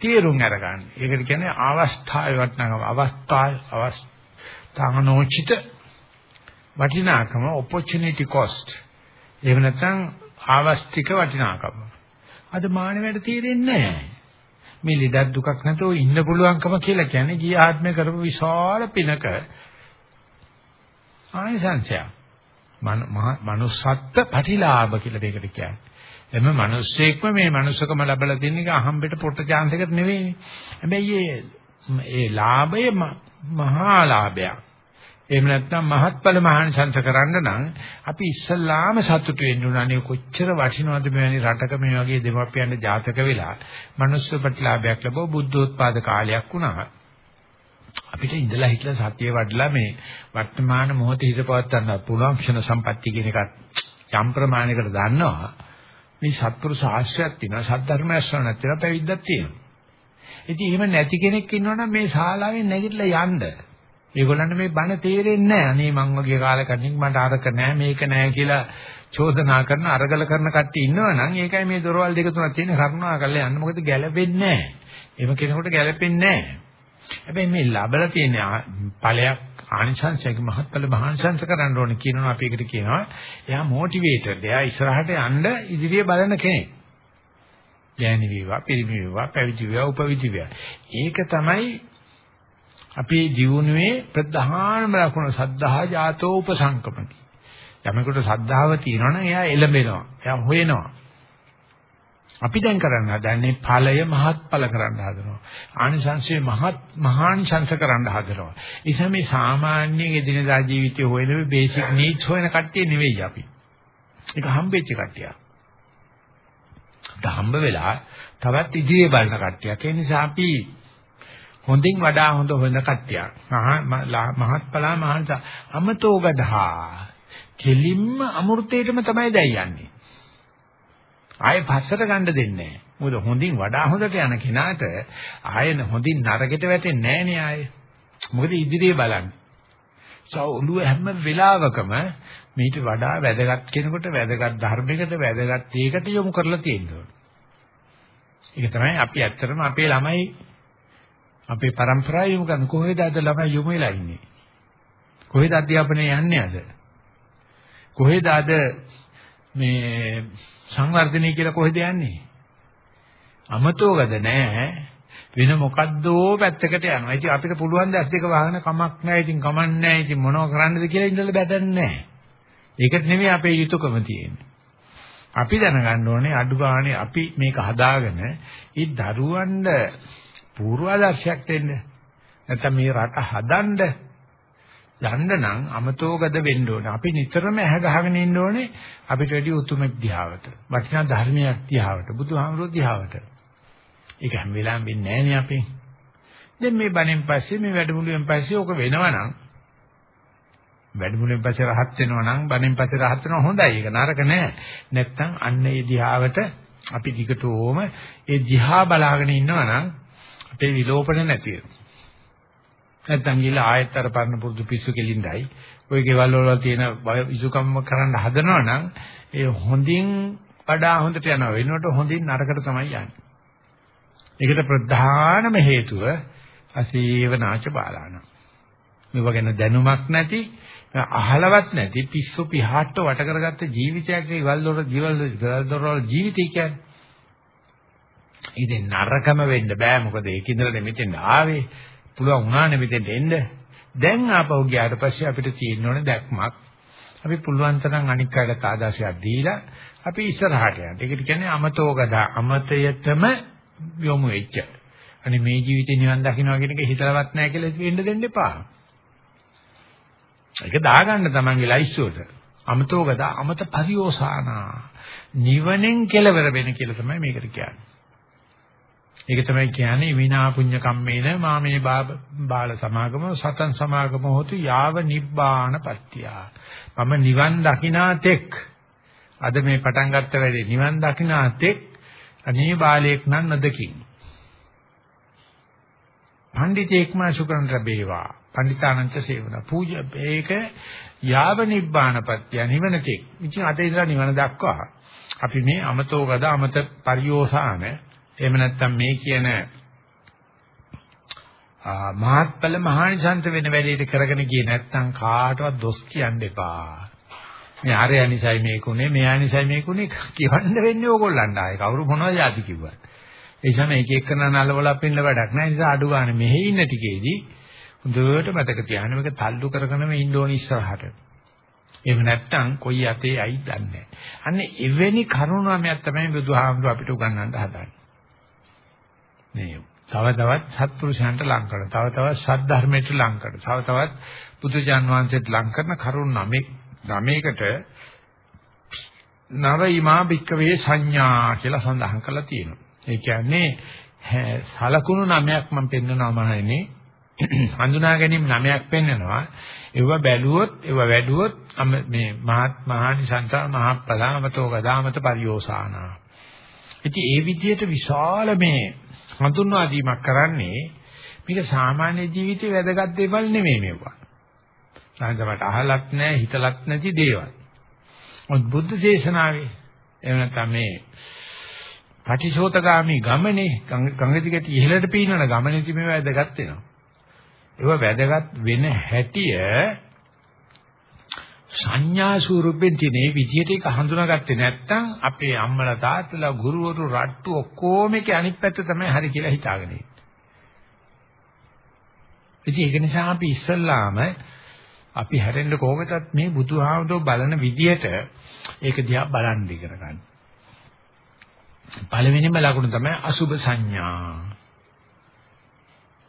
තේරුම් අරගන්න. ඒකට කියන්නේ අවස්ථාවේ වටිනාකම අවස්ථාවේ අවස්ථානෝචිත වටිනාකම opportunity cost. එහෙම නැත්නම් ආවස්තික වටිනාකම. අද මානවයට තේරෙන්නේ නැහැ. මේ ලෙඩක් දුකක් නැතෝ ඉන්න පුළුවන්කම කියලා කියන්නේ ගිය ආත්මේ කරපු විශාල පිනක ආනිසංශය. මනුස්සත්ත්ව ප්‍රතිලාභ කියලා මේකට කියන්නේ. එම මිනිස්සෙක්ම මේ මනුස්සකම ලැබලා තියෙන එක අහම්බෙට පොට්ට chance එකට නෙවෙයි. හැබැයි ඒ ලාභය මහා ලාභයක්. එහෙම නැත්නම් මහත්ඵල මහානිසංස කරන්න නම් අපි ඉස්සල්ලාම සතුටු වෙන්න උනානේ කොච්චර වටිනවද මෙවැනි රටක මේ වගේ දෙමාපියන්ගේ ජාතක වෙලා මනුස්ස ප්‍රතිලාභයක් ලැබව බුද්ධෝත්පාද කාලයක් වුණා. අපිට ඉඳලා හිටලා සතිය වඩලා මේ වර්තමාන මොහොතේ හිත පවත්වන්න පුළුවන් ක්ෂණ සම්පත්තිය කියන එකත් යම් ප්‍රමාණයකට දන්නවා. මේ සත්පුරුෂ ආශ්‍රයයක් තියෙනවා, සද්ධර්ම ශ්‍රවණයක් තියෙනවා, පැවිද්දක් තියෙනවා. ඉතින් එහෙම නැති කෙනෙක් ඉන්නවනම් මේ ශාලාවෙන් නැගිටලා යන්න ඒගොල්ලන්ට මේ බණ තේරෙන්නේ නැහැ. අනේ මං වගේ කාලකන්නික් මට අරක නැහැ මේක නැහැ කියලා චෝදනා කරන අරගල කරන කට්ටිය ඉන්නවනම් ඒකයි මේ දොරවල් දෙක තුනක් තියෙන කරුණා කරලා යන්න මොකද ගැළපෙන්නේ නැහැ. එහෙම කෙනෙකුට ගැළපෙන්නේ නැහැ. හැබැයි මේ ලැබලා තියෙන ඵලයක් ආනිසංසයක මහත්ඵල මහානිසංස කරන්න ඕනේ කියනවා අපි ඒකට කියනවා. එයා මොටිවේටඩ්. එයා ඉස්සරහට යන්න ඉදිරිය බලන කෙනෙක්. ගෑණි වේවා, පිරිමි වේවා, පැවිදි වේවා, උපවිදි වේවා. ඒක තමයි අපේ ජීවුනේ ප්‍රධානම ලක්ෂණ සද්ධා ජාතෝ උපසංකමති. යමෙකුට සද්ධාව තියෙනවනම් එයා එළඹෙනවා. එයා හොයනවා. අපි දැන් කරන්න හදන්නේ ඵලය මහත්ඵල කරන්න හදනවා. ආනිසංශයේ මහත් මහානිසංශ කරන්න හදනවා. ඒ මේ සාමාන්‍ය එදිනදා ජීවිතයේ හොයන බේසික් නීඩ්ස් හොයන කට්ටිය නෙවෙයි අපි. ඒක හම්බෙච්ච කට්ටිය. හම්බ වෙලා තවත් ඉදිරියේ බලන කට්ටියක්. ඒ නිසා අපි හොඳින් වඩා හොඳ හොඳ කට්ටියක්. මහත්ඵලා මහන්ස අමතෝ ගදහා කෙලින්ම අමෘතේටම තමයි දැන් යන්නේ. ආයේ පස්සට ගන්න දෙන්නේ නැහැ. මොකද හොඳින් වඩා හොඳට යන කෙනාට ආයෙ හොඳින් නරකට වැටෙන්නේ නැහැ නේ ආයේ. මොකද ඉදිරියේ බලන්නේ. සෞලුව හැම වෙලාවකම මේට වඩා වැදගත් කෙනෙකුට වැදගත් ධර්මයකට වැදගත් ඒකට යොමු කරලා තියෙනවා. ඒක තමයි අපි ඇත්තටම අපේ ළමයි අපේ પરම්පරාව යොමු කරන කොහෙද අද ළමයි යොමු වෙලා ඉන්නේ? කොහෙද අධ්‍යාපනය යන්නේ අද? කොහෙද අද මේ සංවර්ධනය කියලා කොහෙද යන්නේ? අමතෝගද නැහැ. වෙන මොකද්දෝ පැත්තකට යනවා. ඉතින් අපිට පුළුවන් ද ඇස් දෙක වහගෙන කමක් නැහැ. ඉතින් කමක් නැහැ. ඉතින් මොනව කරන්නද කියලා ඉඳලා බැදන්නේ නැහැ. ඒකට නෙමෙයි අපේ යුතුයකම තියෙන්නේ. අපි දැනගන්න ඕනේ අඩු ගානේ අපි මේක හදාගෙන ඒ දරුවන්ට පූර්වාදර්ශයක් දෙන්න. නැත්නම් මේ රට හදන්න යන්න නම් අමතෝගද වෙන්න ඕනේ. අපි නිතරම ඇහ ගහගෙන ඉන්න ඕනේ අපිට වැඩි උතුමෙක් දිහාවට. වටිනා ධර්මයක් දිහාවට. බුදුහාමුදුරුවෝ දිහාවට. ඒක හැම වෙලාවෙම වෙන්නේ නැහැ නේ අපේ. දැන් මේ බණෙන් පස්සේ මේ වැඩමුළුවෙන් පස්සේ ඕක වෙනවනම් වැඩමුළුවෙන් පස්සේ රහත් වෙනවා නම් බණෙන් පස්සේ රහත් වෙනවා හොඳයි. ඒක නරක නෑ. නැත්තම් අන්න ඒ දිහාවට අපි දිගටම ඒ දිහා බලාගෙන ඉන්නවනම් අපේ විලෝපන නැති වෙනවා. නැත්තම් ගිහලා ආයෙත් අර පරණ පුරුදු පිස්සු කෙලින්දයි ওই ගෙවල් වල තියෙන විසුකම්ම කරන්න හදනවනම් ඒ හොඳින් වඩා හොඳට යනවා වෙනකොට හොඳින් නරකට තමයි යන්නේ. ඒකට ප්‍රධානම හේතුව අසීවනාච බාලාන. මේව ගැන දැනුමක් නැති අහලවත් නැති පිස්සු පිහාට්ට වට කරගත්ත ජීවිතයක් ඒවල් වල ජීවල් වල ජීවිතය කියන්නේ. ඉතින් නරකම වෙන්න බෑ මොකද ඒකින්දලා මෙතෙන් ආවේ පුළුවන් වුණානේ මෙතෙන්ට එන්න. දැන් ආපහු ගියාට පස්සේ අපිට තියෙන්න ඕනේ දැක්මක්. අපි පුළුවන් තරම් අනික් අයට ආදාසයක් දීලා අපි ඉස්සරහට යන්න. ඒකට කියන්නේ අමතෝගදා අමතයටම යොමු වෙච්ච. අනේ මේ ජීවිතේ නිවන් දකින්නවා කියන එක හිතලවත් නැහැ කියලා වෙන්න දෙන්න එපා. ඒක දාගන්න තමන්ගේ ලයිස්ට්ුවට. අමතෝගත අමත පරිෝසానా. නිවනෙන් කෙලවර වෙන කියලා තමයි මේකට කියන්නේ. ඒක තමයි කියන්නේ විනා පුඤ්ඤ කම්මේන මාමේ බාල සමාගම සතන් සමාගම හොතු යාව නිබ්බාන පත්‍තිය. මම නිවන් දකිනා තෙක් අද මේ පටන් ගත්ත වැඩේ නිවන් දකිනා තෙක් අනේ බාලයෙක් නම් නොදකින්. පඬිතෙක්ම සුකරන ලැබේවා. පඬිතානන්ත සේවන. පූජ ඒක යාව නිබ්බානපත්‍ය නිවනතෙක්. ඉතින් අද ඉඳලා නිවන දක්වා අපි මේ අමතෝ ගද අමත පරියෝසාන එහෙම නැත්නම් මේ කියන මහත්ඵල මහානිසන්ත වෙන වැඩේට කරගෙන ගියේ නැත්නම් කාටවත් දොස් කියන්න එපා. මේ ආර්ය නිසයි මේකුනේ මෙයා නිසයි මේකුනේ කියවන්න වෙන්නේ ඕගොල්ලන්ට ආයේ කවුරු මොනවද යාති කිව්වත්. ඒ නිසා මේක එක්කන නලවලා පින්න වැඩක් නැහැ. නිසා අඩු ගන්න මෙහි ඉන්න ටිකේදී හොඳට මතක තියාගන්න මේක තල්ලු කරගෙනම ඉන්න ඕනි ඉස්සරහට. එහෙම නැත්නම් කොයි යතේ ඇයි දන්නේ අන්න එවැනි කරුණාමයක් තමයි බුදුහාමුදුර අපිට උගන්වන්න හදන්නේ. මේ තව තවත් සත්පුරුෂයන්ට ලං කරන, තව තවත් සද්ධර්මයට ලං කරන, තව තවත් බුදුජාන් වහන්සේට ලං කරන කරුණා මේ නමයකට නවීමා භික්කවේ සංඥා කියලා සඳහන් කරලා තියෙනවා. ඒ කියන්නේ සලකුණු නමයක් මම පෙන්වනවා මහණෙනි. හඳුනා ගැනීම නමයක් පෙන්වනවා. ඒව බැලුවොත් ඒව වැඩුවොත් මේ මහත් මහානි සංසා මහප්පලාමතෝ ගදාමත පරියෝසానా. ඉතින් ඒ විදිහට විශාල මේ හඳුන්වා දීමක් කරන්නේ මේක සාමාන්‍ය ජීවිතේ වැදගත් දේවල් නෙමෙයි මේවා. සාමාන්‍යවට අහලත් නැහැ හිතලත් නැති දේවල්. මොකද බුද්ධ දේශනාවේ එහෙම නැත්නම් මේ පටිශෝතගාමි ගමනේ ගංගදිකට ඉහළට පීනන ගමනේදී මේ වැදගත් වෙනවා. ඒවා වැදගත් වෙන හැටිය සංඥා ස්වරූපෙන් තියෙන මේ විදියට ඒක හඳුනාගත්තේ නැත්නම් අපේ අම්මලා තාත්තලා ගුරුවරු රට්ටු ඔක්කොම එකේ අනිත් පැත්ත තමයි හරි කියලා හිතාගෙන ඉන්නේ. ඉතින් ඒක නිසා අපි ඉස්සල්ලාම අපි හැරෙන්න කොහොමදත් මේ බුදුහාමුදුරුවෝ බලන විදියට ඒක දිහා බලන් ඉගෙන ගන්න. පළවෙනිම ලකුණ තමයි අසුභ සංඥා.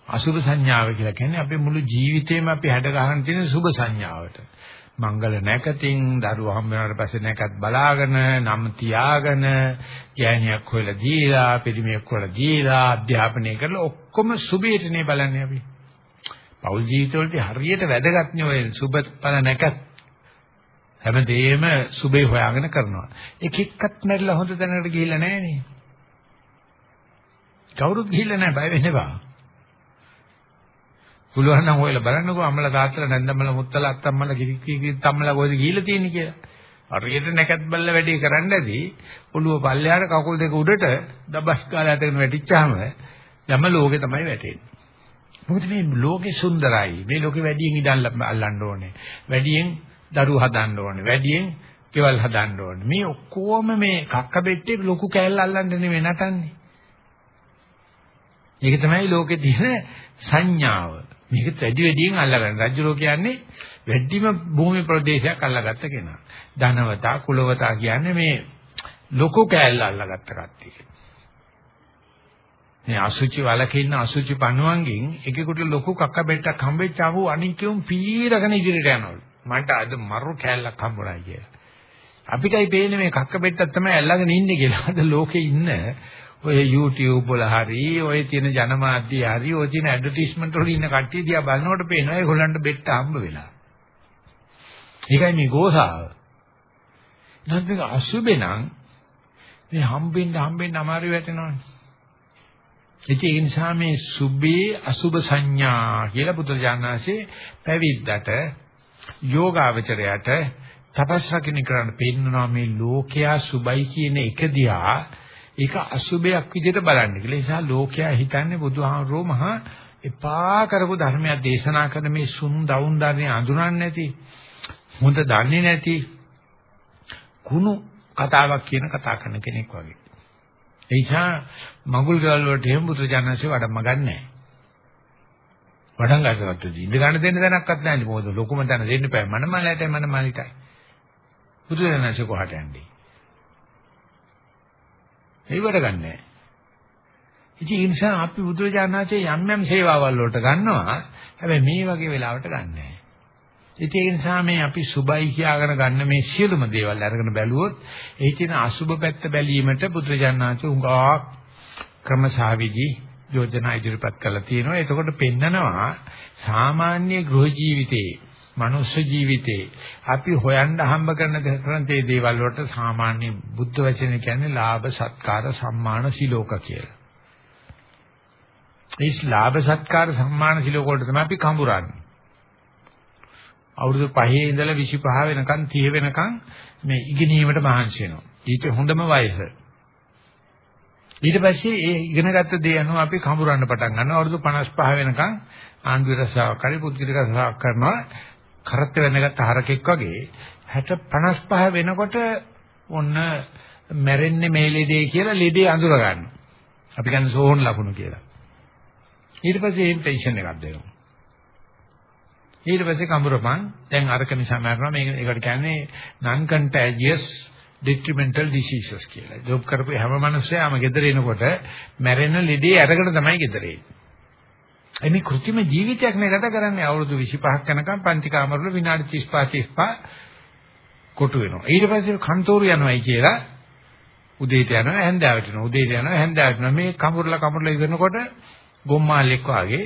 අසුභ සංඥාව කියලා කියන්නේ අපේ මුළු ජීවිතේම අපි හැඩ ගන්න තියෙන සුභ සංඥාවට. මංගල නැකතින් දරුවා හම්බ වෙනාට පස්සේ නැකත් බලාගෙන නම් තියාගෙන ගෑණියක් හොයලා දීලා පිරිමියෙක් හොයලා දීලා අධ්‍යාපනය කරලා ඔක්කොම සුභයටනේ බලන්නේ අපි. පෞල් ජීවිතවලදී හරියට වැදගත් නේ ඔය සුභ බල නැකත්. හැමදේම සුබේ හොයාගෙන කරනවා. එක එක්කත් මැරිලා හොඳ තැනකට ගිහිල්ලා නැහැ නේ. කවුරුත් ගිහිල්ලා නැහැ බය වෙන්න එපා. පුළුවන් නම් ඔයලා බලන්නකෝ අම්මලා තාත්තලා නැන්දම්මලා මුත්තලා අත්තම්මලා කිරි කිරි තම්මලා කොහෙද ගිහිල්ලා තියෙන්නේ කියලා. හරියට නැකත් බල්ල වැඩේ කරන්න ඇති ඔළුව පල්ලෙහාට කකුල් දෙක උඩට දබස් කාලය අතගෙන වැටිච්චාම යම ලෝකේ තමයි වැටෙන්නේ. මොකද මේ ලෝකේ සුන්දරයි. මේ ලෝකේ වැඩියෙන් ඉඩම් අල්ලන්න ඕනේ. වැඩියෙන් දරුවෝ හදන්න ඕනේ. වැඩියෙන් කෙවල් හදන්න ඕනේ. මේ ඔක්කොම මේ කක්ක බෙට්ටේ ලොකු කෑල්ල අල්ලන්න නෙමෙයි නටන්නේ. ඒක තමයි ලෝකේ තියෙන සංඥාව. මේක වැඩි වැඩියෙන් අල්ලගන්න. රජුරෝ කියන්නේ වැඩිම භූමි ප්‍රදේශයක් අල්ලගත්ත කෙනා. ධනවතා කුලවතා කියන්නේ මේ ලොකු කෑල්ල අල්ලගත්ත කට්ටිය. මේ අසුචි වලක ඉන්න අසුචි පණුවන්ගෙන් එකෙකුට ලොකු කක්ක බෙට්ටක් හම්බෙච්චාම අනික්කෙම පීරගෙන ඉදිරියට යනවා. මන්ට අද මරු කෑල්ලක් හම්බුණා කියලා. අපිටයි පේන්නේ මේ කක්ක බෙට්ටක් තමයි අල්ලගෙන ඉන්නේ කියලා. අද ලෝකේ ඉන්න ඔය YouTube වල හරි ඔය තියෙන ජනමාධ්‍ය හරි ඔය තියෙන ඇඩ්වර්ටයිස්මන්ට් වල ඉන්න කට්ටිය දිහා බලනකොට පේනවා ඒගොල්ලන්ට බෙට්ට හම්බ වෙලා. ඒකයි මේ ගෝසාව. නැත්නම් අසුබේ නම් මේ හම්බෙන්න හම්බෙන්න අමාරු වැටෙනවනේ. ඒ නිසා මේ සුබේ අසුබ සංඥා කියලා බුදුරජාණන්සේ පැවිද්දට යෝගාවචරයට තපස් රකින්න කරන්න පෙන්නනවා මේ ලෝකයා සුබයි කියන එක දිහා ඒක අසුබයක් විදිහට බලන්න කියලා. ඒ නිසා ලෝකයා හිතන්නේ බුදුහාමරෝ මහා එපා කරපු ධර්මයක් දේශනා කරන මේ සුන් දවුන් දන්නේ අඳුරන්නේ නැති හොඳ දන්නේ නැති කුණු කතාවක් කියන කතා කරන කෙනෙක් වගේ. ඒ නිසා මගුල් ගෙවල් වලට එහෙම බුදුජානකසේ වඩම්ම ගන්නෑ. වඩම් ගන්නවත් ඉඳ ගන්න දෙන්න දැනක්වත් නැහැ නේ මොකද ලොකුම තැන දෙන්න බෑ මනමාලයටයි මනමාලිටයි. බුදුජානකසේ කොහට යන්නේ? ඒවට ගන්නෑ. ඉතින් ඒ නිසා අපි බුදුරජාණන්සේ යම් යම් සේවාවල් වලට ගන්නවා. හැබැයි මේ වගේ වෙලාවට ගන්නෑ. ඉතින් ඒ නිසා මේ අපි සුබයි කියාගෙන ගන්න මේ සියලුම දේවල් අරගෙන බැලුවොත් ඒ කියන අසුබ පැත්ත බැලීමට බුදුරජාණන්සේ උඟා ක්‍රමසාවිදි යෝජනා ඉදිරිපත් කරලා තියෙනවා. එතකොට පෙන්නනවා සාමාන්‍ය ගෘහ ජීවිතයේ මනුෂ්‍ය ජීවිතේ අපි හොයන්න හම්බ කරන කරන්තේ දේවල් වලට සාමාන්‍ය බුද්ධ වචනේ කියන්නේ ලාභ සත්කාර සම්මාන සිලෝක කියලා. මේ ලාභ සත්කාර සම්මාන සිලෝක වලට තමයි අපි කඹරන්නේ. අවුරුදු 5 ඉඳලා 25 වෙනකන් 30 වෙනකන් මේ ඉගෙනීමට මහන්සි වෙනවා. ඊට හොඳම වයස. ඊට පස්සේ ඒ ඉගෙනගත්ත දේ අනුව අපි කඹරන්න පටන් ගන්නවා. අවුරුදු 55 වෙනකන් ආන්දු රසාවක් කරි පුද්ගලික රසාවක් කරනවා. කරත් වෙනගත් හරකෙක් වගේ 60 55 වෙනකොට ඔන්න මැරෙන්නේ මේ ලෙඩේ කියලා ලෙඩේ අඳුර ගන්නවා. අපි කියන්නේ සෝහන් ලකුණු කියලා. ඊට පස්සේ එහෙම ටෙන්ෂන් එකක් දෙනවා. ඊට පස්සේ කඹරපන් දැන් අරක නිසා මරනවා මේක ඒකට කියන්නේ non contagious detrimental diseases කියලා. ජොබ් කරපු හැම මිනිස්සෙම ගෙදර එනකොට මැරෙන ලෙඩේ අරගෙන තමයි ගෙදර එන්නේ. ඒ මේ કૃත්‍රිම ජීවිතයක් නේ ගත කරන්නේ අවුරුදු 25ක් යනකම් පන්ති කාමරවල විනාඩි 35 35 කොටු වෙනවා. ඊට පස්සේ කන්තෝරු යනවායි කියලා උදේට යනවා හැන්දෑවට යනවා. උදේට යනවා හැන්දෑවට යනවා. මේ කමුරලා කමුරලා ඉගෙනකොට ගොම්මාල්ලෙක් වාගේ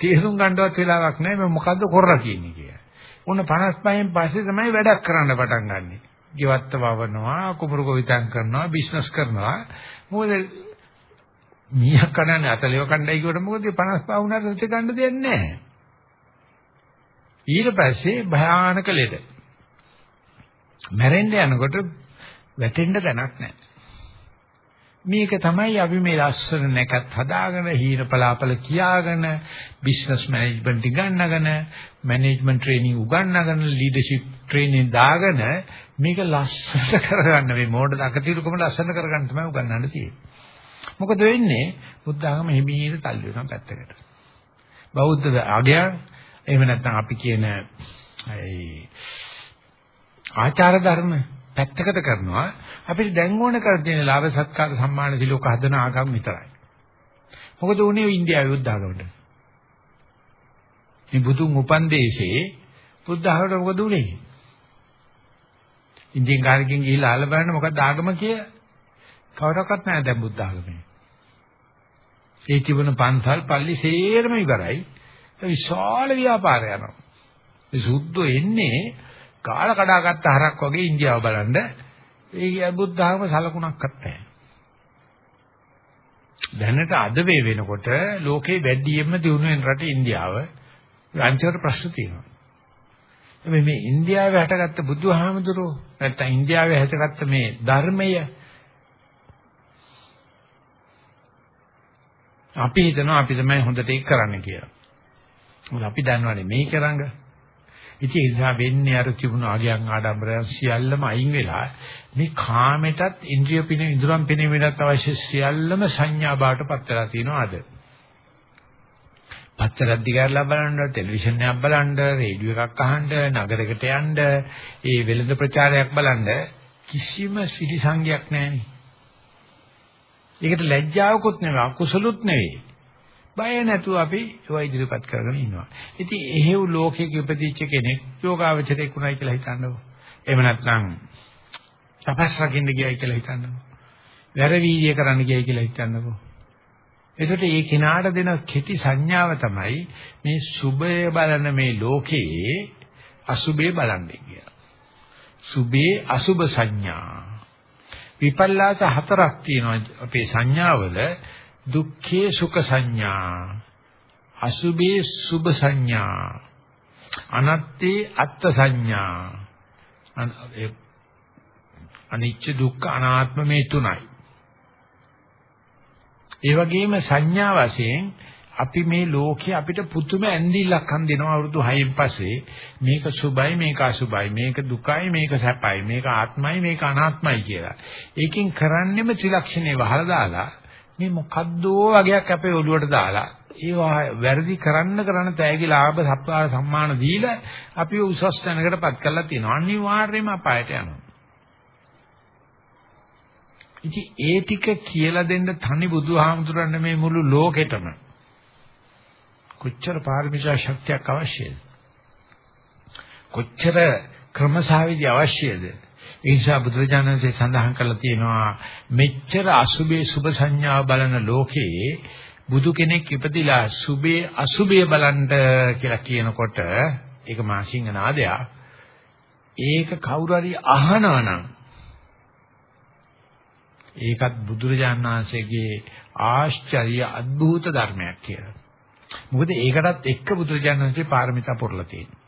තේරුම් ගන්නවත් වෙලාවක් නැහැ මේ මොකද්ද කරලා කියන්නේ කියලා. උන්න 55න් පස්සේ තමයි වැඩක් කරන්න පටන් ගන්නෙ. ගෙවත්ත වවනවා, කුඹුරු ගොවිතැන් කරනවා, බිස්නස් කරනවා. මොකද මීයක් කනන්නේ අතලෙව කණ්ඩායි කියවට මොකද 55 වුණාට රුචි ගන්න දෙයක් නැහැ. ඊට පස්සේ භයානක ලෙඩ. මැරෙන්න යනකොට වැටෙන්න තැනක් නැහැ. මේක තමයි අපි මේ ලස්සන නැකත් හදාගෙන හීන පලාපල කියාගෙන බිස්නස් මැනේජ්මන්ට් ඉගෙනගෙන මැනේජ්මන්ට් ට්‍රේනින් උගන්වගෙන ලීඩර්ෂිප් ට්‍රේනින් දාගෙන මේක ලස්සනට කරගන්න මේ මෝඩ අකතිරුකම ලස්සන කරගන්න තමයි උගන්වන්න තියෙන්නේ. මොකද වෙන්නේ? බුද්ධ ආගම හිමීට තල්ලු වෙනවා පැත්තකට. බෞද්ධ ආගයන් එහෙම නැත්නම් අපි කියන ඒ ආචාර ධර්ම පැත්තකට කරනවා අපිට දැන් ඕන කර තියෙන ලාභ සත්කාර සම්මාන සිලෝක හදන ආගම් විතරයි. මොකද උනේ ඉන්දියාවේ බුද්ධ ආගමට. මේ බුදුන් උපන් දේශේ බුද්ධ ආගමට මොකද උනේ? ඉන්දියන් කාර්යකින් ගිහිල්ලා අහලා බලන්න මොකක්ද ආගම කියලා? කවරක්වත් නැහැ දැන් බුද්ධ ආගමේ. ඒ තිබුණ පන්සල් පල්ලි සේරම ඉවරයි. විශාල ව්‍යාපාරය යනවා. මේ සුද්ධෝ එන්නේ කාල කඩාගත්ත හරක් වගේ ඉන්දියාව බලන්න ඒ බුද්ධ ධර්ම සලකුණක්වත් නැහැ. දැනට අද වේ වෙනකොට ලෝකේ වැඩියෙන්ම දියුණු වෙන රට ඉන්දියාව. අන්තිමට ප්‍රශ්න තියෙනවා. මේ මේ ඉන්දියාවේ හටගත්ත බුදුහාමුදුරුවෝ නැත්නම් ඉන්දියාවේ හටගත්ත මේ ධර්මය අපි හිතනවා අපි තමයි හොඳට ඒක කරන්න කියලා. මොකද අපි දන්නවනේ මේ කරංග. ඉතින් ඒ නිසා වෙන්නේ අර තිබුණු ආගයන් ආඩම්බරයන් සියල්ලම අයින් වෙලා මේ කාමයටත් ඉන්ද්‍රිය පින ඉදurang පිනවීමට අවශ්‍ය සියල්ලම සංඥා බාට පත් වෙලා තියෙනවා අද. පත්තරක් දිගාරලා බලන්න, ටෙලිවිෂන් එකක් බලන්න, රේඩියෝ එකක් අහන්න, නගරයකට යන්න, ඒ වෙළඳ ප්‍රචාරයක් බලන්න කිසිම සිටි සංගයක් නැහෙනි. ඒකට ලැජ්ජාවකුත් නෙවෙයි, අකුසලුත් නෙවෙයි. බය නැතුව අපි ඒවා ඉදිරිපත් කරගෙන ඉන්නවා. ඉතින් එහෙව් ලෝකයක ඉපදිච්ච කෙනෙක් යෝගාවචරයක් උනායි කියලා හිතන්නකෝ. එහෙම නැත්නම් තපස් රකින්න ගියයි කියලා හිතන්නකෝ. වැරවීර්ය කරන්න ගියයි කියලා හිතන්නකෝ. එතකොට මේ කෙනාට දෙන කෙටි සංඥාව තමයි මේ සුභය බලන මේ ලෝකයේ අසුභය බලන්නේ කියලා. සුභේ අසුභ සංඥා. විපල්ලාස හතරක් තියෙනවා අපේ සංඥාවල. දුක්ඛේ සුඛ සංඥා අසුභේ සුභ සංඥා අනත්තේ අත්ත් සංඥා. අනිච්ච දුක්ඛ අනාත්ම මේ තුනයි. ඒ වගේම සංඥා වශයෙන් අපි මේ ලෝකේ අපිට පුදුම ඇඳිල්ලක් හන් දෙනවා අවුරුදු 6න් පස්සේ. මේක සුභයි මේක අසුභයි මේක දුකයි මේක සැපයි මේක ආත්මයි මේක අනාත්මයි කියලා. ඒකෙන් කරන්නෙම ත්‍රිලක්ෂණේ වහලා දාලා මේ මොකද්දෝ වගේක් අපේ ඔළුවට දාලා ඒවා වැරදි කරන්න කරන්න තෑගි ලාභ සත්කාර සම්මාන දීලා අපි උසස් තැනකටපත් කරලා තියෙනවා. අනිවාර්යයෙන්ම අපායට යනවා. ඉතින් ඒ ටික කියලා දෙන්න තනි බුදුහාමුදුරන් මේ මුළු ලෝකෙටම කොච්චර පාරමිතා ශක්තියක් අවශ්‍යද කොච්චර ක්‍රමසාවිදි අවශ්‍යද ඒ නිසා බුදුරජාණන්සේ සඳහන් කරලා තියෙනවා මෙච්චර අසුභේ සුභ සංඥාව බලන ලෝකේ බුදු කෙනෙක් ඉපදිලා සුභේ අසුභේ බලන්න කියලා කියනකොට ඒක මාසිංග නාදයක්. ඒක කවුරු හරි අහනවනම් ඒකත් බුදුරජාණන් වහන්සේගේ ආශ්චර්ය අద్භූත ධර්මයක් කියලා. මොකද ඒකටත් එක්ක බුදුරජාණන් වහන්සේ පාරමිතා පුරලා තියෙනවා.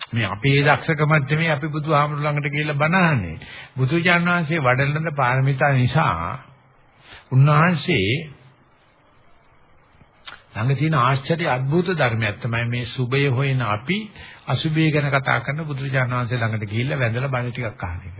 මේ අපේ දක්ෂකමත් මේ අපි බුදුහාමුදුර ළඟට ගිහිල්ලා බණහන්නේ. බුදුජාණන් වහන්සේ වඩලන පාරමිතා නිසා උන්වහන්සේ ළඟ තියෙන ආශ්චර්ය අద్భుත ධර්මයක් තමයි මේ සුභය හොයන අපි අසුභය ගැන කතා කරන බුදුජාණන් වහන්සේ ළඟට ගිහිල්ලා වැඳලා බණ ටිකක් අහන එක.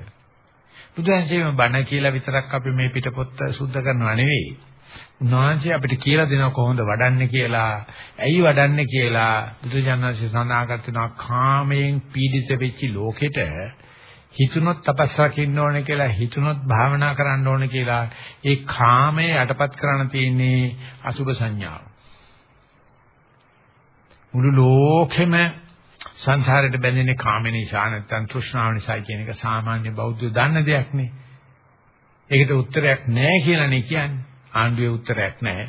බුදුහන්සේ බණ කියලා විතරක් අපි මේ පිටපොත්ත සුද්ධ කරනවා නෙවෙයි. උන්වහන්සේ අපිට කියලා දෙනවා කොහොමද වඩන්නේ කියලා, ඇයි වඩන්නේ කියලා බුදුජානනාංශය සඳහන් කරනවා කාමයෙන් පීඩිත වෙච්ච ලෝකෙට හිතුනොත් තපස් රකින්න ඕනේ කියලා හිතුනොත් භාවනා කරන්න ඕනේ කියලා ඒ කාමයේ යටපත් කරන්න තියෙන්නේ අසුබ සංඥාව. මුළු ලෝකෙම සංසාරයට බැඳෙන්නේ කාම නිසා නැත්නම් තෘෂ්ණාව නිසා කියන එක සාමාන්‍ය බෞද්ධ දන්න දෙයක් නේ. ඒකට උත්තරයක් නැහැ කියලා නේ කියන්නේ. ආණ්ඩුවේ උත්තරයක් නැහැ.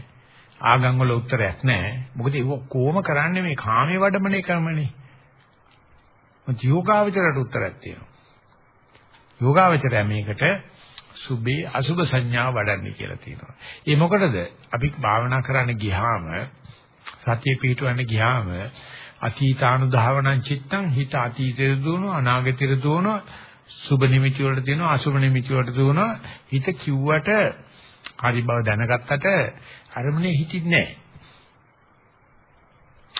ආගම් වල උත්තරයක් නැහැ. මොකද ඒක කොහොම කරන්නේ මේ කාමයේ වඩමනේ ක්‍රමනේ. මොකද යෝගාවචරයට උත්තරයක් තියෙනවා. යෝගාවචරය මේකට සුභේ අසුභ සංඥා වඩන්නේ කියලා තියෙනවා. ඒ මොකටද? අපි භාවනා කරන්න ගියාම සතිය පිහිටවන්න ගියාම අතීතානුධාවනං චිත්තං හිත අතීතයට දුවනවා අනාගතයට දුවනවා සුභ නිමිති වලට දෙනවා අසුභ නිමිති වලට දුවනවා හිත කිව්වට හරි බව දැනගත්තට අරමුණේ හිටින්නේ නැහැ.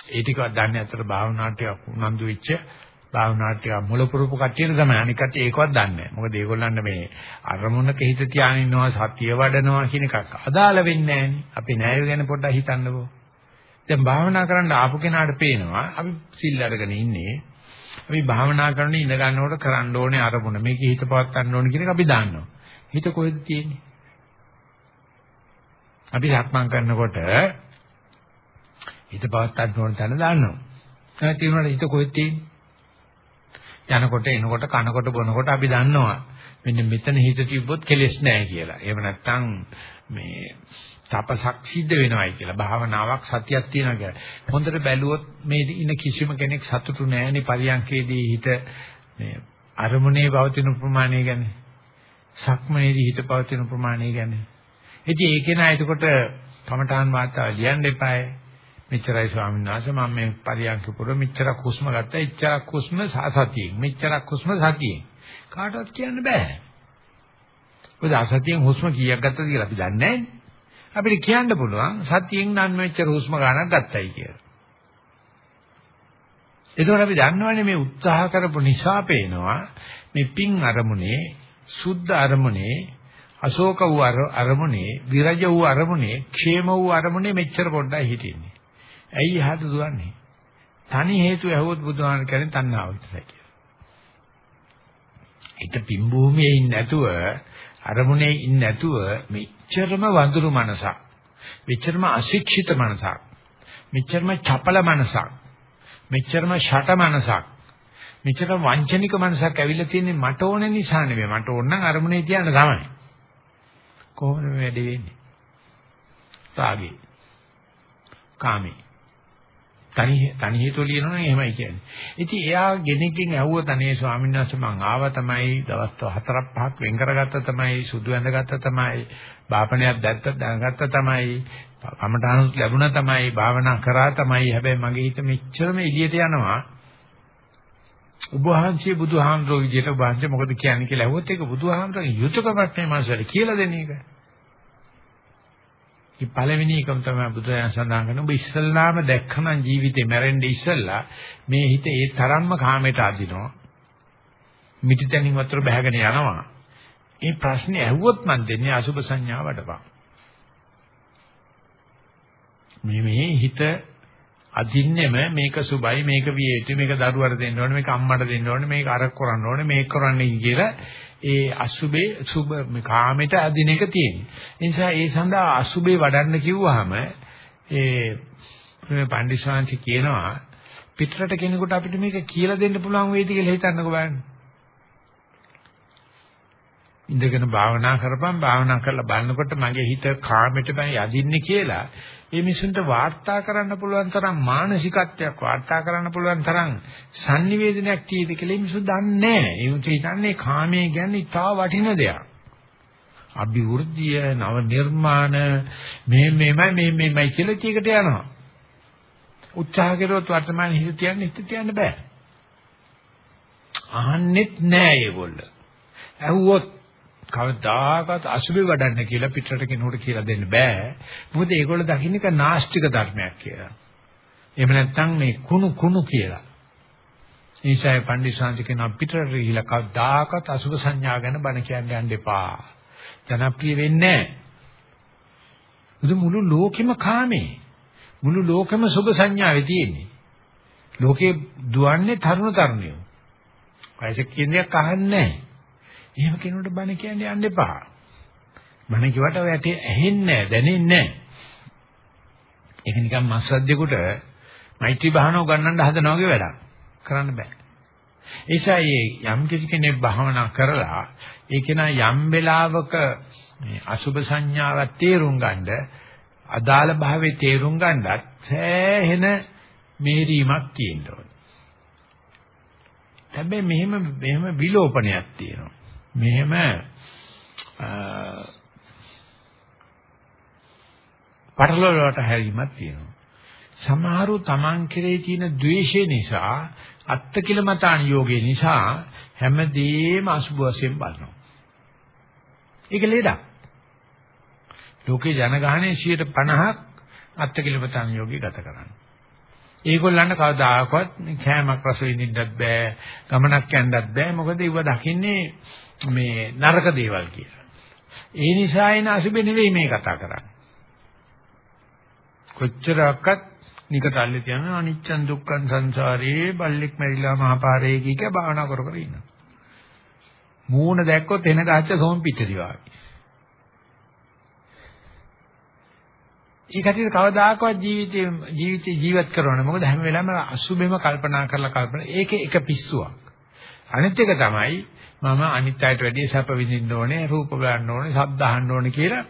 ඒ ටිකවත් දන්නේ අතර භාවනාවට උනන්දු වෙච්ච භාවනාවට මුල පුරුපු කට්ටියට තමයි අනික කට්ටිය ඒකවත් දන්නේ නැහැ. මොකද ඒගොල්ලන්ට මේ අරමුණක හිත තියාගෙන ඉන්නවා සතිය වඩනවා කියන එකක් අදාළ වෙන්නේ නැහැ. අපි නෑය ගැන පොඩ්ඩක් හිතන්නකෝ. දැන් භාවනා කරන්න ආපු කෙනාට පේනවා අපි සිල් අරගෙන ඉන්නේ. අපි භාවනා කරන ඉඳ ගන්නකොට කරන්න ඕනේ අරමුණ. මේකේ හිත පවත් ගන්න ඕනේ කියන එක අපි දන්නවා. හිත කොහෙද තියෙන්නේ? අපි සක්මන් කරනකොට හිත පවත්තන්න ඕන තැන දාන්නවා. ඒ තියෙනකොට හිත කොහෙද තියෙන්නේ? යනකොට එනකොට කනකොට බොනකොට අපි දන්නවා මෙන්න මෙතන හිත තිබ්බොත් කෙලෙස් නැහැ කියලා. එහෙම නැත්නම් මේ තපසක් සිද්ධ වෙනවයි කියලා. භාවනාවක් සතියක් තියෙනවා කියලා. හොඳට බැලුවොත් මේ ඉන්න කිසිම කෙනෙක් සතුටු නැහැනේ පරියන්කේදී හිත මේ අරමුණේ පවතින ප්‍රමාණය ගැන. සක්මනේදී හිත පවතින ප්‍රමාණය ගැන. ඉතින් ඒක නෑ එතකොට කමඨාන් වාර්තාව ලියන්න එපායි. මෙච්චරයි ස්වාමීන් වහන්සේ මම මේ පරියන්ක පුර මෙච්චරක් හුස්ම ගත්තා. එච්චරක් හුස්ම සතියෙන්. මෙච්චරක් හුස්ම සතියෙන්. කාටවත් කියන්න බෑ. මොකද අසතියෙන් හුස්ම කීයක් ගත්තද කියලා අපි දන්නේ නැහැ. අපිට කියන්න පුළුවන් සතියෙන් නම් මෙච්චර හුස්ම ගන්නක් ගත්තයි කියලා. එතකොට අපි දන්නවනේ මේ උත්සාහ කරපු නිසා පේනවා මේ පිං අරමුණේ සුද්ධ අරමුණේ අශෝක වූ අරමුණේ විරජ වූ අරමුණේ ക്ഷേම වූ අරමුණේ මෙච්චර පොඩ්ඩයි හිටින්නේ. ඇයි යහත දුවන්නේ? තනි හේතු ඇහුවොත් බුදුහාම කියන්නේ තණ්හාව විතරයි කියලා. හිත පිම්බූමියේ ඉන්නේ නැතුව අරමුණේ ඉන්නේ නැතුව මෙච්චරම වඳුරු මනසක් මෙච්චරම අශික්ෂිත මනසක් මෙච්චරම චපල මනසක් මෙච්චරම ෂට මනසක් මෙච්චර වංචනික මනසක් ඇවිල්ලා තියෙන්නේ මට ඕන නිසා නෙවෙයි මට ඕන නම් අරමුණේ තියන්න තමයි කොහොමද මේ වැඩේ වෙන්නේ? රාගේ. කාමේ. තනි තනි හේතුව ලියනවා නම් එහෙමයි කියන්නේ. ඉතින් එයා ගෙනෙකින් ඇහුව තනේ ස්වාමීන් වහන්සේ මං ආවා තමයි දවස් හතරක් පහක් වෙන් කරගත්ත තමයි සුදු ඇඳගත්ත තමයි බාපණයක් දැත්ත දැනගත්ත තමයි කමඨානුත් ලැබුණා තමයි භාවනා කරා තමයි. හැබැයි මගේ හිත මෙච්චරම එළියට යනවා. ඔබ වහන්සේ බුදුහාමුදුරුවෝ විදියට ඔබ වහන්සේ මොකද කියන්නේ කියලා ඇහුවොත් ඒක බුදුහාමුදුරුවෝ යුතුයකමක් නේ මාසවල කියලා දෙන එක. මේ පළවෙනි එකම තමයි බුදුරජාණන් සඳහන් කරන ඔබ ඉස්සල්ලාම දැක්කනම් ජීවිතේ මැරෙන්නේ ඉස්සල්ලා මේ හිත ඒ තරම්ම කාමයට අදිනවා. මිටිතනින් වතුර බහගෙන යනවා. මේ ප්‍රශ්නේ ඇහුවොත් මන් දෙන්නේ අසුබ සංඥා වඩපන්. මේ මේ හිත අදින්නෙම මේක සුබයි මේක විය යුතුයි මේක දරුවට දෙන්න ඕනේ මේක අම්මට දෙන්න ඕනේ මේක අර කරන්න ඕනේ මේක කරන්නේ කියලා ඒ අසුබේ සුබ කාමයට අදින එක තියෙනවා. ඒ නිසා ඒ සඳහා අසුබේ වඩන්න කිව්වහම ඒ මේ පණ්ඩිස්වාංශ කියනවා පිටරට කෙනෙකුට අපිට මේක කියලා දෙන්න පුළුවන් වේද කියලා හිතන්නකෝ බලන්න. ඉඳගෙන භාවනා කරපම් භාවනා කරලා බලනකොට මගේ හිත කාමයට බෑ යදින්නේ කියලා ඒ මිනිසුන්ට වාර්තා කරන්න පුළුවන් තරම් මානසිකත්වයක් වාර්තා කරන්න පුළුවන් තරම් sannivedanayak තියෙද කියලා මිනිස්සු දන්නේ නැහැ. ඒ උන්ට හිතන්නේ කාමයේ කියන්නේ ඉතා වටින දෙයක්. අභිවෘද්ධිය, නව නිර්මාණ මේ මේමයි මේ මේමයි කියලා ටිකට යනවා. උත්සාහ කළොත් වර්තමාන හිත තියන්න හිත තියන්න බෑ. අහන්නෙත් නෑ ඒගොල්ලෝ. ඇහුවොත් කවදාකවත් අසුබේ වඩන්න කියලා පිටරට කෙනෙකුට කියලා දෙන්න බෑ. මොකද ඒගොල්ලෝ දකින්න එක නාස්තික ධර්මයක් කියලා. එහෙම නැත්නම් මේ කුණු කුණු කියලා. ඒසයි පණ්ඩිතාංශ කියන පිටරට ගිහිලා කවදාකවත් අසුබ සංඥා ගැන බණ කියන්න යන්න එපා. ජනප්‍රිය වෙන්නේ නැහැ. මුළු ලෝකෙම කාමේ. මුළු ලෝකෙම සුබ සංඥාවේ තියෙන්නේ. ලෝකේ දුවන්නේ තරුණ තරුණියෝ. වයසක කියන්නේ අහන්නේ නැහැ. එහෙම කෙනෙකුට බණ කියන්න යන්න එපා. බණ කිව්වට ඔය ඇටි ඇහෙන්නේ නැහැ, දැනෙන්නේ නැහැ. ඒක නිකන් මස්සද්දෙකුට මෛත්‍රී භාවනාව ගන්නන්න හදනවා වගේ වැඩක්. කරන්න බෑ. ඒසයි යම් කිසි කෙනෙක් භාවනා කරලා ඒක නා යම් වෙලාවක මේ අසුභ සංඥාවක් තේරුම් ගන්නද අදාළ භාවයේ තේරුම් ගන්නත් සෑහෙන මේරීමක් තියෙන්න ඕනේ. හැබැයි මෙහෙම මෙහෙම විලෝපනයක් තියෙනවා. මෙහෙම පටලවලට හැරීමක් තියෙනවා. සමහරු Taman කෙරේ තියෙන द्वේෂය නිසා අත්තිකිලමතාන යෝගේ නිසා හැමදේම අසුබ වශයෙන් බලනවා. ඒක ලේදක්. ලෝකේ ජනගහනයේ 50ක් අත්තිකිලමතාන යෝගී ගත කරන්නේ. ඒගොල්ලන්ට කවදාකවත් කෑමක් රස විඳින්නත් බෑ, ගමනක් යන්නත් බෑ. මොකද ඒව දකින්නේ මේ නරක දේවල් කියලා. ඒ නිසා එන අසුබ නෙවෙයි මේ කතා කරන්නේ. කොච්චරක්වත් නිකතල්ලේ තියන අනිච්චන් දුක්ඛන් සංසාරේ බල්ලෙක් මැරිලා මහපාරේ කීක භාවනා කර කර ඉන්නවා. මූණ දැක්කොත් එන ගහච්ච සෝම් පිටරි වගේ. ඒක ඇතුළේ කවදාකවත් ජීවිතේ ජීවිතේ ජීවත් කරනවනේ මොකද හැම වෙලාවෙම අසුබෙම කල්පනා කරලා කල්පනා ඒකේ එක පිස්සුවක් අනිත් එක තමයි මම අනිත් අයට වැඩිය සැප විඳින්න ඕනේ, රූප බලන්න ඕනේ, ශබ්ද අහන්න ඕනේ කියලා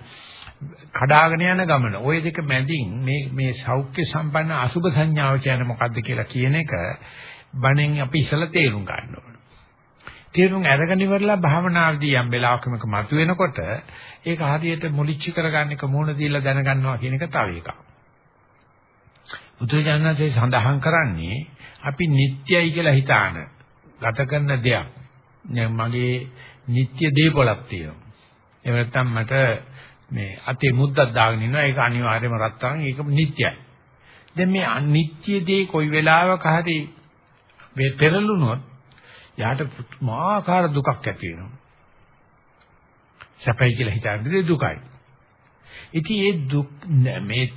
කඩාගෙන යන ගමන. ওই දෙක මැදින් මේ මේ සෞඛ්‍ය සම්පන්න අසුභ සංඥාව කියන්නේ මොකද්ද කියලා කියන එක බණෙන් අපි ඉස්සලා තේරුම් ගන්න ඕනේ. තේරුම් අරගෙන ඉවරලා භාවනාවේදී යම් වෙලාවක මේක මතුවෙනකොට ඒක හරියට මුලිච්ච කරගන්න එක මූණ දීලා දැනගන්නවා කියන එක තව එකක්. බුදුජානකසේ සඳහන් කරන්නේ අපි නිට්ටයයි කියලා හිතාන ගත කරන දෙයක්. මගේ නිට්ටය දේපලක් තියෙනවා. එහෙම නැත්නම් මට මේ අතේ මුද්දක් දාගෙන ඉන්නවා ඒක අනිවාර්යයෙන්ම රත්තරන් ඒක නිට්ටයයි. දැන් මේ අනිත්‍ය දේ කොයි වෙලාවක හරි මේ පෙරළුනොත් යාට මාකාර දුකක් ඇති වෙනවා. සැපයි කියලා හිතන්නේ දුකයි. ඉතින් ඒ දුක් මේ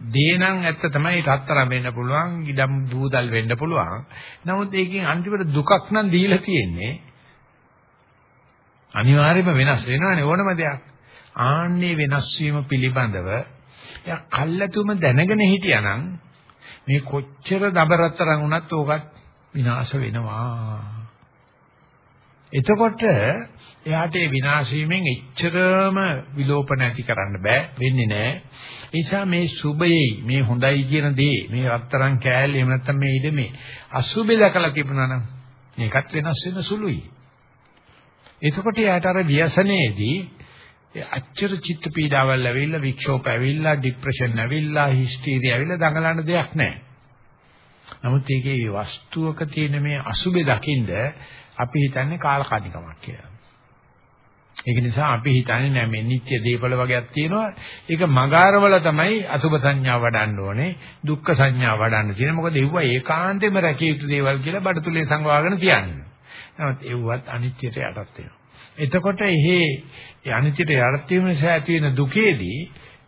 දේ නම් ඇත්ත තමයි රත්තරන් වෙන්න පුළුවන්, ඉඩම් දූදල් වෙන්න පුළුවන්. නමුත් ඒකෙන් අන්තිමට දුකක් නම් දීලා තියෙන්නේ අනිවාර්යයෙන්ම වෙනස් වෙනවනේ ඕනම දෙයක්. ආන්නේ වෙනස් වීම පිළිබඳව එයා කල්ැතුම දැනගෙන හිටියානම් මේ කොච්චර දබරතරන් වුණත් ඕකත් විනාශ වෙනවා. එතකොට එයාට ඒ විනාශ වීමෙන් එච්චරම විලෝපන ඇති කරන්න බෑ වෙන්නේ නෑ. ඒ නිසා මේ සුභයයි මේ හොඳයි කියන දේ මේ රත්තරන් කෑල්ල එහෙම නැත්නම් මේ ඉඩමේ අසුභය දැකලා තිබුණා නම් මේකත් වෙනස් වෙන සුළුයි. එතකොට එයාට අර ව්‍යසනයේදී අච්චර චිත්ත පීඩාවල් ඇවිල්ලා වික්ෂෝප ඇවිල්ලා ડિප්‍රෙෂන් ඇවිල්ලා හිස්ටීරියා ඇවිල්ලා දඟලන්න දෙයක් නැහැ. නමුත් ඒකේ වස්තුවක තියෙන මේ අසුබේ දකින්ද අපි හිතන්නේ කාලකණිකමක් කියලා. ඒක නිසා අපි හිතන්නේ නෑ මේ නිත්‍ය දීපල වගේක් තියෙනවා. ඒක මගාරවල තමයි අසුබ සංඥා වඩන්න ඕනේ, දුක්ඛ සංඥා වඩන්න තියෙන්නේ. මොකද ඒව ඒකාන්තයෙන්ම රැකිය යුතු දේවල් කියලා බඩතුලේ සංවාගෙන තියන්නේ. නමුත් ඒවත් අනිත්‍යයට යටත් වෙනවා. එතකොට එහි අනිත්‍යයට යටත් වීම නිසා ඇති වෙන දුකේදී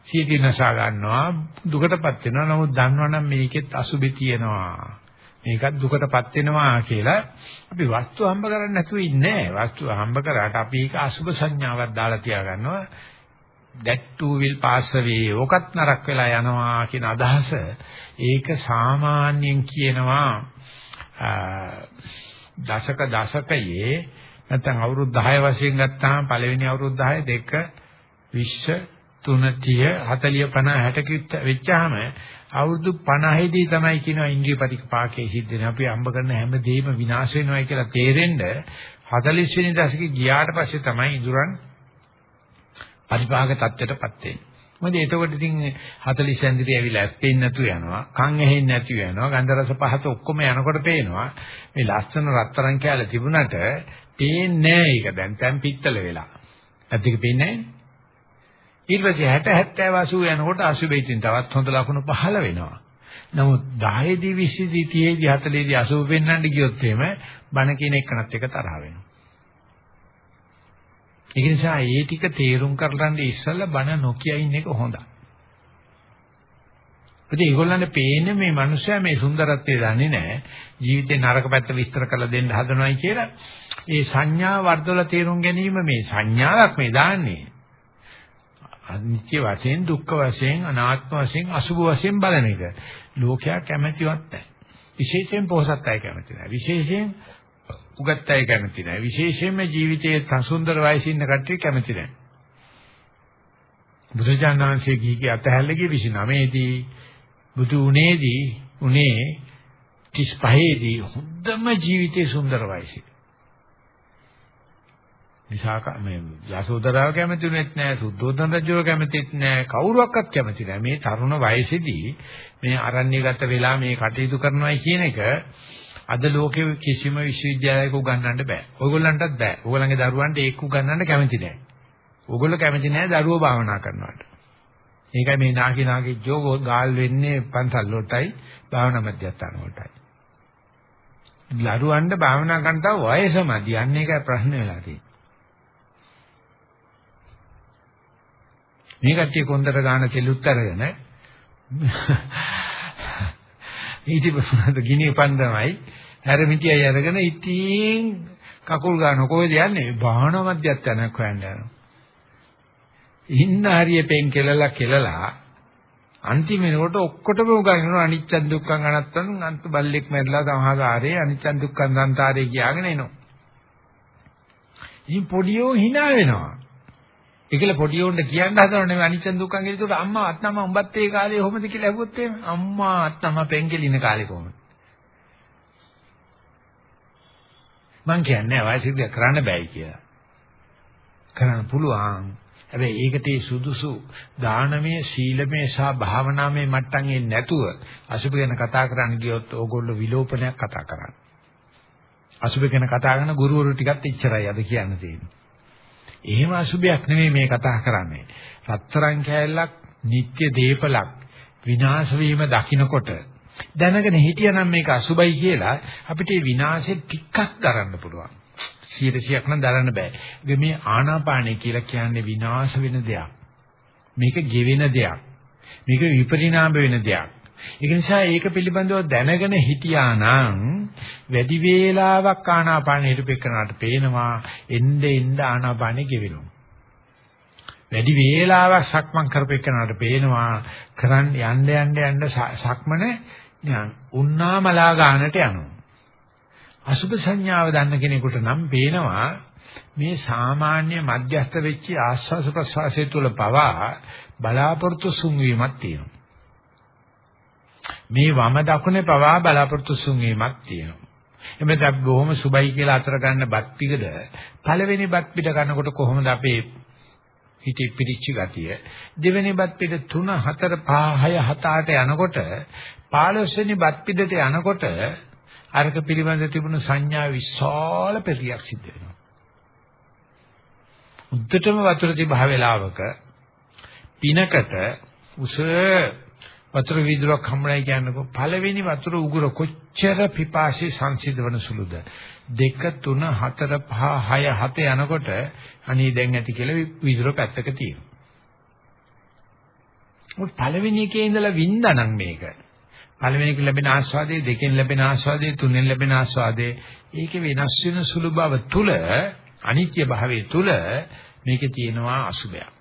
සීති නසා ගන්නවා දුකටපත් වෙනවා. නමුත් දන්නවනම් මේකෙත් අසුබේ තියෙනවා. මේකත් දුකටපත් වෙනවා කියලා අපි වස්තු හම්බ කරන්නේ නැතුව ඉන්නේ වස්තු හම්බ කරාට අපි ඒක අසුබ සංඥාවක් දාලා තියා ගන්නවා that too will pass away. ඕකත් නරක වෙලා යනවා කියන අදහස ඒක සාමාන්‍යයෙන් කියනවා දශක දශකයේ නැත්නම් අවුරුදු 10 වශයෙන් ගත්තාම පළවෙනි අවුරුදු 10 දෙක 20 3 30 40 50 60 වෙච්චාම අවුරුදු 50ේදී තමයි කියනවා ඉන්ද්‍රියපතික පාකේ සිද්ධ වෙන අපි අම්බ කරන හැම දෙයක්ම විනාශ වෙනවා කියලා තේරෙන්න 40 වෙනි දශකේ ගියාට පස්සේ තමයි ඉඳුරන් පරිභාග තත්ත්වයටපත් වෙන්නේ. මොකද එතකොට ඉතින් 40 ඇන්දිරිය ඇවිල්ලා ඇස්පෙන්නේ නැතු යනවා, කන් ඇහෙන්නේ නැති වෙනවා, ගන්ධ රස පහත ඔක්කොම යනකොට පේනවා මේ ලස්සන රත්තරන් කෑල්ල තිබුණට පේන්නේ නැහැ ඒක දැන් දැන් පිත්තල වෙලා. ඇත්තට පේන්නේ නැහැ. ඊට පස්සේ 60 70 80 යනකොට අසුබෙයින් තවත් හොඳ ලකුණු පහළ වෙනවා. නමුත් 10 දී 20 දී 30 දී 40 දී 80 වෙන්නන්න ගියොත් එහෙම බණ කියන එකනත් එක තරහ වෙනවා. ඒ නිසා ඒ ටික තේරුම් කරගන්න ඉස්සෙල්ලා බණ නොකිය ඉන්න එක හොඳයි. ඉතින් ඒගොල්ලන්ට පේන්නේ මේ මිනිස්සයා මේ සුන්දරත්වය දන්නේ නැහැ. ජීවිතේ නරක පැත්ත විස්තර කරලා දෙන්න හදනවයි කියලා. ඒ සංඥා වර්ධවල තේරුම් ගැනීම මේ සංඥාවක් මේ දාන්නේ. අනිත්‍ය වශයෙන් දුක්ඛ වශයෙන් අනාත්ම වශයෙන් අසුභ වශයෙන් බලන එක ලෝකයා කැමැතිවත් නැහැ. විශේෂයෙන් පොහසත් අය කැමැති නැහැ. විශේෂයෙන් උගත් අය කැමැති නැහැ. විශේෂයෙන්ම ජීවිතයේ සුන්දර වයසින් ඉන්න කට්ටිය කැමැති නැහැ. බුදුජානනාංශයේ ගිහිගේ අතහැරලා ගිය 29 දී බුදු උනේදී උනේ 35 දී හොඳම ජීවිතේ සුන්දර වයසේ. විසාක මේ යසෝදරාව කැමතිුනේත් නැහැ සුද්ධෝදන රජුව කැමතිත් නැහැ කවුරුවක්වත් කැමති නැහැ මේ තරුණ වයසේදී මේ අරණ්‍යගත වෙලා මේ කටයුතු කරනවායි කියන එක අද ලෝකෙ කිසිම විශ්වවිද්‍යාලයක උගන්වන්න බෑ. ඔයගොල්ලන්ටත් බෑ. ඔයගොල්ලන්ගේ දරුවන්ට ඒක උගන්වන්න කැමති නැහැ. ඔයගොල්ලෝ කැමති නැහැ දරුවෝ භාවනා කරනවට. ඒකයි මේ නාකි නාකි ජෝගෝ ගාල් වෙන්නේ පන්සල් වලටයි භාවනා මධ්‍යස්ථාන වලටයි. දරුවන්ට භාවනා කරන්න තව වයස මදි. අන්න ඒකයි ප්‍රශ්න වෙලා තියෙන්නේ. මේ කට්ටිය කොන්දර ගාන කෙලුත් අරගෙන ඊටිපස්සට ගිනි පන්දමයි හැරමිටියයි අරගෙන ඉතින් කකුල් ගන්න කොහෙද යන්නේ? භාවන මධ්‍යස්ථානයක් හොයන්න යනවා. ඉන්න හරිය පෙන් කෙලලා කෙලලා අන්තිම වෙනකොට ඔක්කොටම උගන්වනවා අනිච්ච දුක්ඛං අනත්තං අන්ත බල්ලෙක් මැරලා සමහාකාරයේ අනිච්ච දුක්ඛං සංතාරේ කියාගෙන එනවා. ඉතින් පොඩියෝ hina වෙනවා. ඒකල පොඩියෝන්ට කියන්න හදනනේ අනිච්ච දුක්ඛං කියලා. ඒකට අම්මා අත්නම උඹත් ඒ කාලේ කොහොමද කියලා ඇහුවොත් එහෙම අම්මා අත්නම පෙන්කෙලින කාලේ කොහොමද? මං කියන්නේ වයසින්ද කරන්න බෑයි කියලා. කරන්න පුළුවන්. හැබැයි ඒකට සුදුසු දානමය, සීලමය සහ භාවනාමය මට්ටම් එන්නේ නැතුව අසුබ ගැන කතා කරන්න ගියොත් ඕගොල්ලෝ විලෝපනයක් කතා කරන්නේ. අසුබ ගැන කතා කරන ගුරුවරු ටිකත් ඉච්චරයි අද කියන්න තියෙන්නේ. එහෙම අසුබයක් නෙමෙයි මේ කතා කරන්නේ. රත්තරන් කෑල්ලක්, නිත්‍ය දීපලක් විනාශ වීම දකින්නකොට දැනගෙන හිටියනම් මේක අසුබයි කියලා අපිට මේ විනාශෙ ටිකක් දරන්න පුළුවන්. 100ක් නම් දරන්න බෑ. මේ ආනාපානය කියලා කියන්නේ විනාශ වෙන දෙයක්. මේක ගෙවෙන දෙයක්. මේක විපරිණාම වෙන දෙයක්. ඒක නිසා ඒක පිළිබඳව දැනගෙන හිටියා නම් වැඩි වේලාවක් ආනාපාන හිටපෙකනට පේනවා එnde එnde ආනාපානෙ ගෙවෙනවා. වැඩි වේලාවක් සක්මන් කරපෙකනට පේනවා කරන්න යන්න යන්න යන්න සක්මන උන්නාමලා ගන්නට යනවා. අසුභ සංඥාව දන්න කෙනෙකුට නම් පේනවා මේ සාමාන්‍ය මධ්‍යස්ත වෙච්ච ආස්වාස ප්‍රසවාසය තුළ පවා බලාපොරොත්තු සුන්වීමක් තියෙනවා. මේ වම දකුණේ පවා බලාපොරොත්තු සුන්වීමක් තියෙනවා. එමෙතන අපි බොහොම සුබයි කියලා අතර ගන්න බත් පිටද පළවෙනි බත් පිට ගන්නකොට කොහොමද අපේ හිතේ පිරිච්ච ගතිය දෙවෙනි බත් පිට 3 4 5 6 7 8 යනකොට 15 වෙනි බත් පිටට යනකොට අරක පිළිබඳ තිබුණු සංඥා විශාල පෙරියක් සිද්ධ වෙනවා. උද්දටම වතුර තිබහ වෙලාවක පිනකට උස වතුර විදුරක් හම්බුනායි කියන්නකො පළවෙනි වතුර උගුර කොච්චර පිපාසී සංසිඳවන සුළුද දෙක තුන හතර පහ හය හත යනකොට අනේ දැන් ඇති කියලා විදුර පැත්තක තියෙනවා. මොකද පළවෙනි එකේ ඉඳලා වින්දානම් මේක. පළවෙනි එක ලැබෙන ආස්වාදයේ දෙකෙන් ලැබෙන ආස්වාදයේ තුනෙන් ලැබෙන ආස්වාදයේ ඒකේ වෙනස් වෙන සුළු බව තුල අනිත්‍ය භාවයේ තුල මේකේ තියෙනවා අසුබයක්.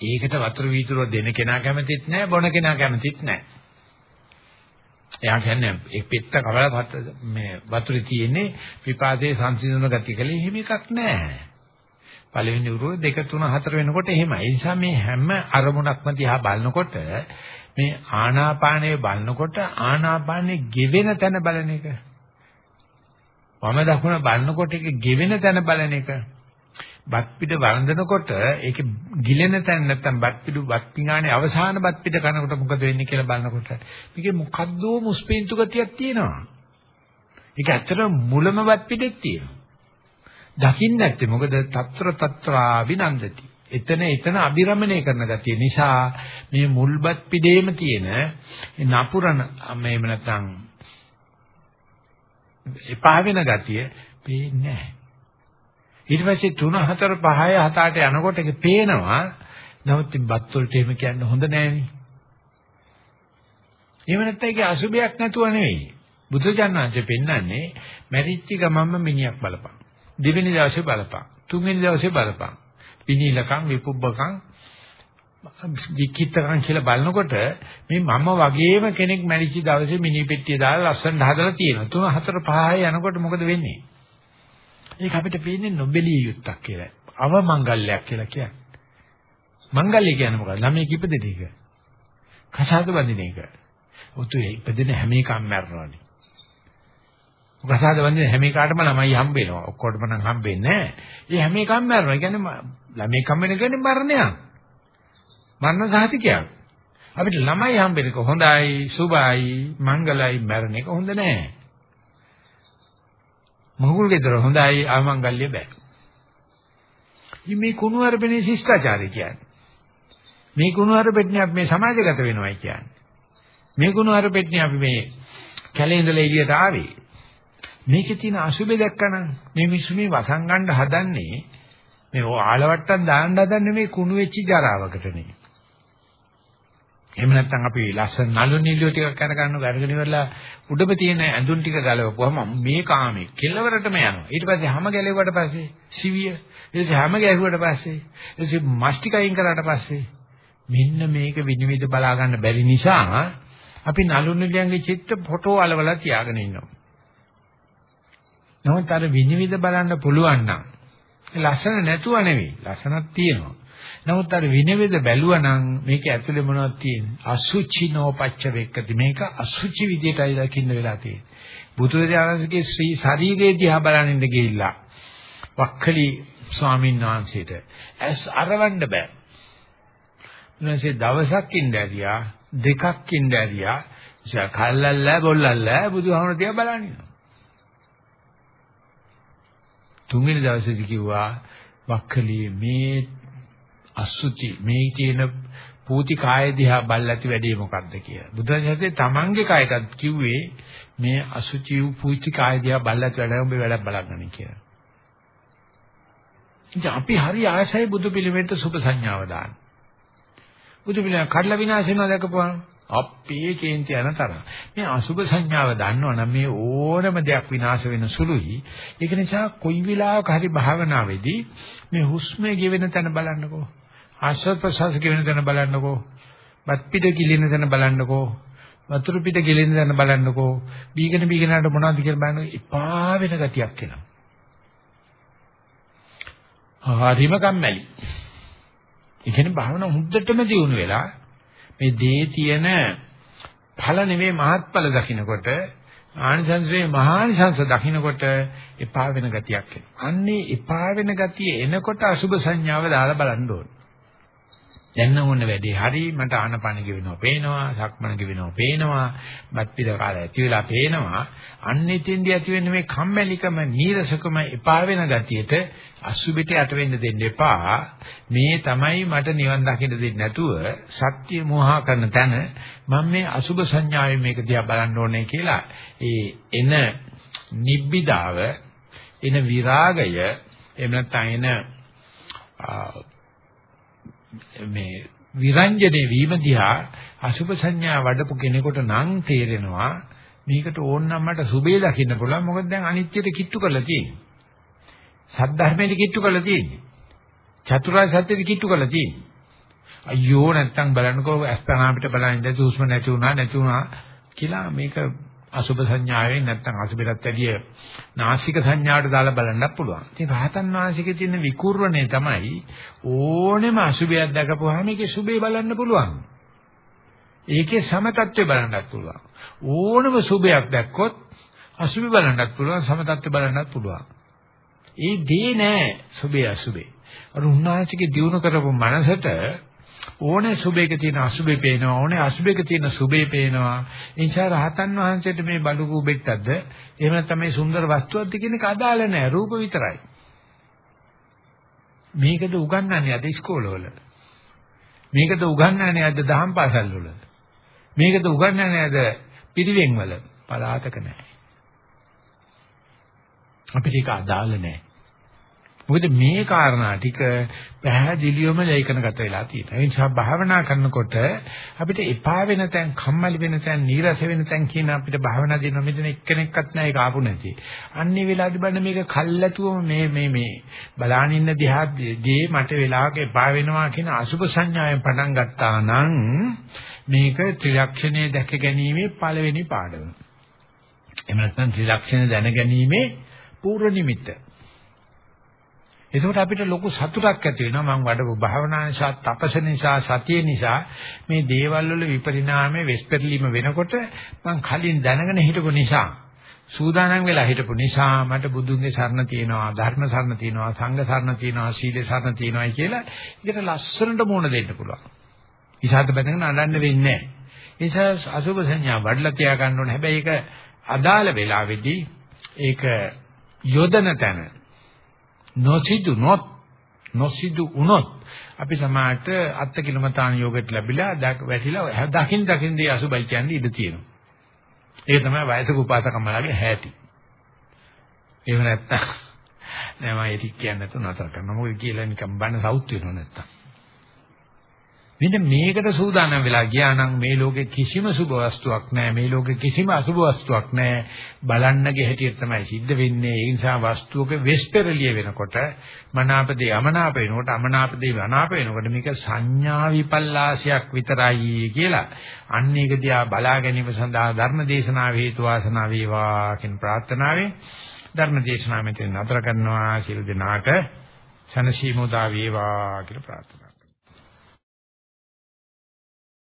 ඒකට වතුර වීදුරුව දෙන කෙනා කැමතිත් නැහැ බොන කෙනා කැමතිත් නැහැ. එයා කියන්නේ ඒ පෙත්ත කවලා මේ වතුරේ තියෙන්නේ විපාදේ සංසිඳන ගතිය කියලා එහෙම එකක් නැහැ. පළවෙනි උරුව දෙක තුන හතර වෙනකොට එහෙමයි. ඒ නිසා මේ හැම අරමුණක්ම දිහා බලනකොට මේ ආනාපානය බලනකොට ආනාපානේ ගෙවෙන තැන බලන එක. වම දකුණ බලනකොට ඒක ගෙවෙන තැන බලන එක. බත් පිට වළඳනකොට ඒක ගිලෙන තැන නැත්තම් බත් පිටු බත් පිඟානේ අවසාන බත් පිට කනකොට මොකද වෙන්නේ කියලා බලනකොට මේකේ මොකද්ද මුස්පීන්තු ගතියක් තියෙනවා. ඒක ඇත්තට මුලම බත් පිටෙත් තියෙනවා. දකින්න නැත්තේ මොකද తත්‍ර తත්‍රා විනන්දති. එතන එතන අබිරමණය කරන ගතිය නිසා මේ මුල්බත් පිටේම තියෙන නපුරන මේව නැත්තම් එපා වෙන ගතිය පේන්නේ නැහැ. ඊට පස්සේ 3 4 5 7 8 යනකොට ඒක පේනවා. නමුත් බත් වලට එහෙම කියන්න හොඳ නෑනේ. එහෙම නැත්නම් ඒකේ අසුබයක් නැතුව නෙවෙයි. බුදුජානනාංශය පෙන්වන්නේ මැරිච්ච ගමම්ම මිනිහක් බලපන්. දෙවෙනි දවසේ බලපන්. තුන්වෙනි දවසේ බලපන්. පිනීලකම් විපුබ්බකම් විකිතකම් කියලා බලනකොට මේ මම වගේම කෙනෙක් මැරිච්ච දවසේ මිනි පෙට්ටිය දාලා ලස්සනට හදලා තියෙනවා. තුන හතර පහයි යනකොට මොකද වෙන්නේ? ඒක අපිට පේන්නේ නොබෙලිය යුත්තක් කියලා. අවමංගල්‍යයක් කියලා කියන්නේ. මංගල්‍ය කියන්නේ මොකක්ද? ළමයි කිපදෙන එක. කසාද බඳින එක. ඔතු ඉපදෙන හැම එකම මැරනවානේ. ප්‍රසාද වන්දින හැම එකටම ළමයි හම්බ වෙනවා. ඔක්කොටම නම් හම්බෙන්නේ නැහැ. ඒ හැම එකම මරනවා. ඒ කියන්නේ ළමයි හම්බ වෙන කියන්නේ මරණයක්. මරණ සහතිකයක්. අපිට ළමයි හම්බ වෙනක හොඳයි, සුභයි, මංගලයි මරණ එක හොඳ නැහැ. මහුල් ගෙදර හොඳයි, ආමංගල්‍ය බෑ. මේ කුණු අරපෙනේ ශිෂ්ටාචාරය කියන්නේ. මේ කුණු අරපෙන්නේ අපි මේ සමාජගත වෙනවයි කියන්නේ. මේ කුණු අරපෙන්නේ අපි මේ කැලේ ඉඳලා එළියට ආවේ. මේකේ තියෙන අසුබේ දැක්කනම් මේ මිනිස්සු මේ වසංගණ්ඩ හදන්නේ මේ ආලවට්ටම් දාන්න හදන්නේ මේ කුණු වෙච්ච ජරාවකටනේ. එහෙම නැත්නම් අපි ලස්සන නළු නිලියෝ ටිකක් අර ගන්න වැඩගෙන ඉවරලා උඩම තියෙන ඇඳුම් ටික ගලවපුවම මේ කාමේ කෙලවරටම යනවා. ඊට පස්සේ හැම ගැලෙව්වට පස්සේ සිවිය. ඊට පස්සේ හැම ගැහුවට පස්සේ ඊට පස්සේ මස් ටික අයින් කරාට පස්සේ මෙන්න මේක විනිවිද බලා ගන්න බැරි නිසා අපි නළු නිලියන්ගේ චිත්ත ෆොටෝ අලවලා තියාගෙන ඉන්නවා. නමුත් අර විනිවිද බලන්න පුළුවන් නම් ලස්සන නැතුව නෙවෙයි. ලස්සනක් තියෙනවා. නමුත් අර විනිවිද බැලුවා නම් මේක ඇතුලේ මොනවද තියෙන්නේ? අසුචි නෝපච්ච වෙක්කති. මේක අසුචි විදියටයි දකින්න වෙලා තියෙන්නේ. බුදුරජාණන්ගේ ශ්‍රී ශරීරයේ දිහා බලනින්න ගිහිල්ලා වක්කලි ස්වාමීන් වහන්සේට ඇස් අරවන්න බෑ. උන්වහන්සේ දවසක් ඉඳ ඇරියා දෙකක් ඉඳ ඇරියා කල්ලල්ලා බොල්ලල්ලා බුදුහාමර දිහා බලන්නේ. තුන්වෙනි දවසේදී කිව්වා වක්කලි මේ අසුචි මේ කියන පූති කාය දිහා බල්ලාති වැඩේ මොකද්ද කියලා. බුදුරජාණන් තමන්ගේ කායටත් කිව්වේ මේ අසුචි වූ පූති කාය දිහා බල්ලාති වැඩ ඔබ වැඩක් බලන්න කියලා. ඉතින් අපි හරි ආසයි බුදු පිළිමෙට සුභ සංඥාව දාන්න. බුදු පිළිම කඩලා විනාශ වෙනවා දැකපුවා. අපේ කේන්ති යන තරම්. මේ අසුභ සංඥාව දන්නවනම් මේ ඕනම දෙයක් විනාශ වෙන සුළුයි. ඒක නිසා කොයි වෙලාවක හරි භාවනාවේදී මේ හුස්මේ ගෙවෙන තැන බලන්නකෝ. ආශ්වාස ප්‍රශ්වාස ගෙවෙන තැන බලන්නකෝ. බත් පිට කිලින තැන බලන්නකෝ. වතුර පිට ගෙලෙන තැන බලන්නකෝ. බීගෙන බීගෙනාට මොනවද කියලා බලන්න එපා වෙන ගතියක් එනවා. හරිම කම්මැලි. ඒ කියන්නේ භාවනා හුද්දටම දියුණු වෙලා මේ දේ තියෙන ඵල නෙවෙයි මහත්ඵල දකින්නකොට ආනිසංසයේ මහානිසංස දකින්නකොට එපා වෙන ගතියක් එනවා. අන්නේ එපා වෙන ගතිය එනකොට අසුබ සංඥාව දාලා බලන්න ඕනේ. දැන් නම් ඔන්න වැඩේ හරි මට ආනපන ගෙවෙනවා පේනවා සක්මන ගෙවෙනවා පේනවා බත් පිළ කාලය ඇති වෙලා පේනවා. අන්න එතෙන්දී ඇති වෙන්නේ මේ කම්මැලිකම නීරසකම එපා වෙන ගතියට අසුබිට යට වෙන්න දෙන්න එපා. මේ තමයි මට නිවන් දකින්න දෙන්නේ නැතුව සත්‍ය මෝහා කරන තැන මම මේ අසුබ සංඥාවෙන් මේක දිහා බලන්න ඕනේ කියලා. ඒ එන නිබ්බිදාව එන විරාගය එහෙම නැත්නම් එන මේ විරංජනේ වීම දිහා අසුභ සංඥා වඩපු කෙනෙකුට නම් තේරෙනවා මේකට ඕනනම් මට සුබේ දකින්න පුළුවන් මොකද දැන් අනිත්‍යයට කිට්ටු කරලා තියෙන්නේ. සද්ධර්මයට කිට්ටු කරලා තියෙන්නේ. චතුරාර්ය සත්‍යෙට කිට්ටු කරලා තියෙන්නේ. අයියෝ නැත්තම් බලන්නකෝ අස්තනා අපිට බලන්න ඉඳි හුස්ම නැති වුණා නැති වුණා කියලා මේක අසුබ සංඥාවෙන් නැත්තම් අසුබෙලත් වැඩිය නාසික සංඥාවට දාලා බලන්නත් පුළුවන්. ඉතින් රහතන් වහන්සේගේ තියෙන විකූර්ණය තමයි ඕනෙම අසුබයක් දැකපුවාම ඒකේ සුබේ බලන්න පුළුවන්. ඒකේ සමතත්වය බලන්නත් පුළුවන්. ඕනම සුබයක් දැක්කොත් අසුබේ බලන්නත් පුළුවන් සමතත්වය බලන්නත් පුළුවන්. ඒ දේ නෑ සුබේ අසුබේ. අර උන්වහන්සේගේ දිනු කරපු මනසට ඕනේ සුබේක තියෙන අසුබේ පේනවා ඕනේ අසුබේක තියෙන සුබේ පේනවා. ඒ නිසා රහතන් වහන්සේට මේ බලු කුබෙට්ටක්ද එහෙම නැත්නම් මේ සුන්දර වස්තුවක්ද කියන එක අදාළ නැහැ රූප විතරයි. මේකද උගන්වන්නේ අද ඉස්කෝලවල මේකද උගන්වන්නේ අද දහම් පාසල් වල. මේකද උගන්වන්නේ අද පිරිවෙන් වල. පලාතක නැහැ. අපිට ඒක අදාළ නැහැ. මොකද මේ කාරණා ටික පැහැදිලිවම ලේඛනගත වෙලා තියෙනවා. ඒ නිසා භාවනා කරනකොට අපිට එපා වෙන තැන්, කම්මැලි වෙන තැන්, නීරස වෙන තැන් කියන අපිට භාවනා දෙන්න මෙතන එක්කෙනෙක්වත් නැහැ ඒක ආපු නැති. අන්නේ වෙලාවදී බලන්න මේක කල්ැතුවම මේ මේ මේ බලාන ඉන්න දිහාදී මට වෙලාවක එපා වෙනවා කියන අසුභ සංඥාවෙන් පටන් ගත්තා නම් මේක ත්‍රිලක්ෂණය දැක ගැනීමේ පළවෙනි පාඩම. එහෙම නැත්නම් ත්‍රිලක්ෂණ දැන ගැනීමේ පූර්ව නිමිත්ත. එතකොට අපිට ලොකු සතුටක් ඇති වෙනවා මම වඩපු භාවනා නිසා තපස නිසා සතිය නිසා මේ දේවල් වල විපරිණාමයේ වෙස්පර්ලීම වෙනකොට මම කලින් දැනගෙන හිටපු නිසා සූදානම් වෙලා හිටපු නිසා මට බුදුන්ගේ සරණ තියෙනවා ධර්ම සරණ තියෙනවා සංඝ සරණ තියෙනවා සීල සරණ තියෙනවායි කියලා ඒකට ලස්සනට මුණ දෙන්න පුළුවන්. ඉසాత බඳගෙන අඬන්න වෙන්නේ නැහැ. ඒ නිසා අසුභ සංඥා වඩලා තියා ගන්න ඕනේ. හැබැයි ඒක අදාළ වෙලාවේදී ඒක යොදන තැන නොසිදුනොත් නොසිදු වුණොත් අපි සමාජයට අත්ති කිලමතාන යෝගයට ලැබිලා වැටිලා දකින් දකින් දී අසුබයි කියන්නේ ඉඳ තියෙනවා. ඒක තමයි වයසක උපාසකම්මලාගේ හැටි. එහෙම නැත්තම් නෑ මම ඒක කියන්නේ නැතුව නතර කරනවා. මොකද කියලා නිකන් බන්න සවුත් වෙනව නැත්තම්. මෙන්න මේකට සූදානම් වෙලා ගියා නම් මේ ලෝකේ කිසිම සුබ වස්තුවක් නැහැ. මේ ලෝකේ කිසිම අසුබ වස්තුවක් නැහැ. බලන්නගේ හැටියට තමයි සිද්ධ වෙන්නේ. ඒ නිසා වස්තුවක වෙස්පරලිය වෙනකොට මනාපදේ අමනාප වෙනකොට අමනාපදේ අනාප වෙනකොට මේක සංඥා විපල්ලාසයක් විතරයි කියලා. අන්න ඒක දිහා බලා ගැනීම සඳහා ධර්ම දේශනාව හේතු වාසනා වේවා කියන ප්‍රාර්ථනාවෙන් ධර්ම දේශනාව මෙතන නතර කරනවා. සියලු දෙනාට සනසීමුදා වේවා කියලා ප්‍රාර්ථනා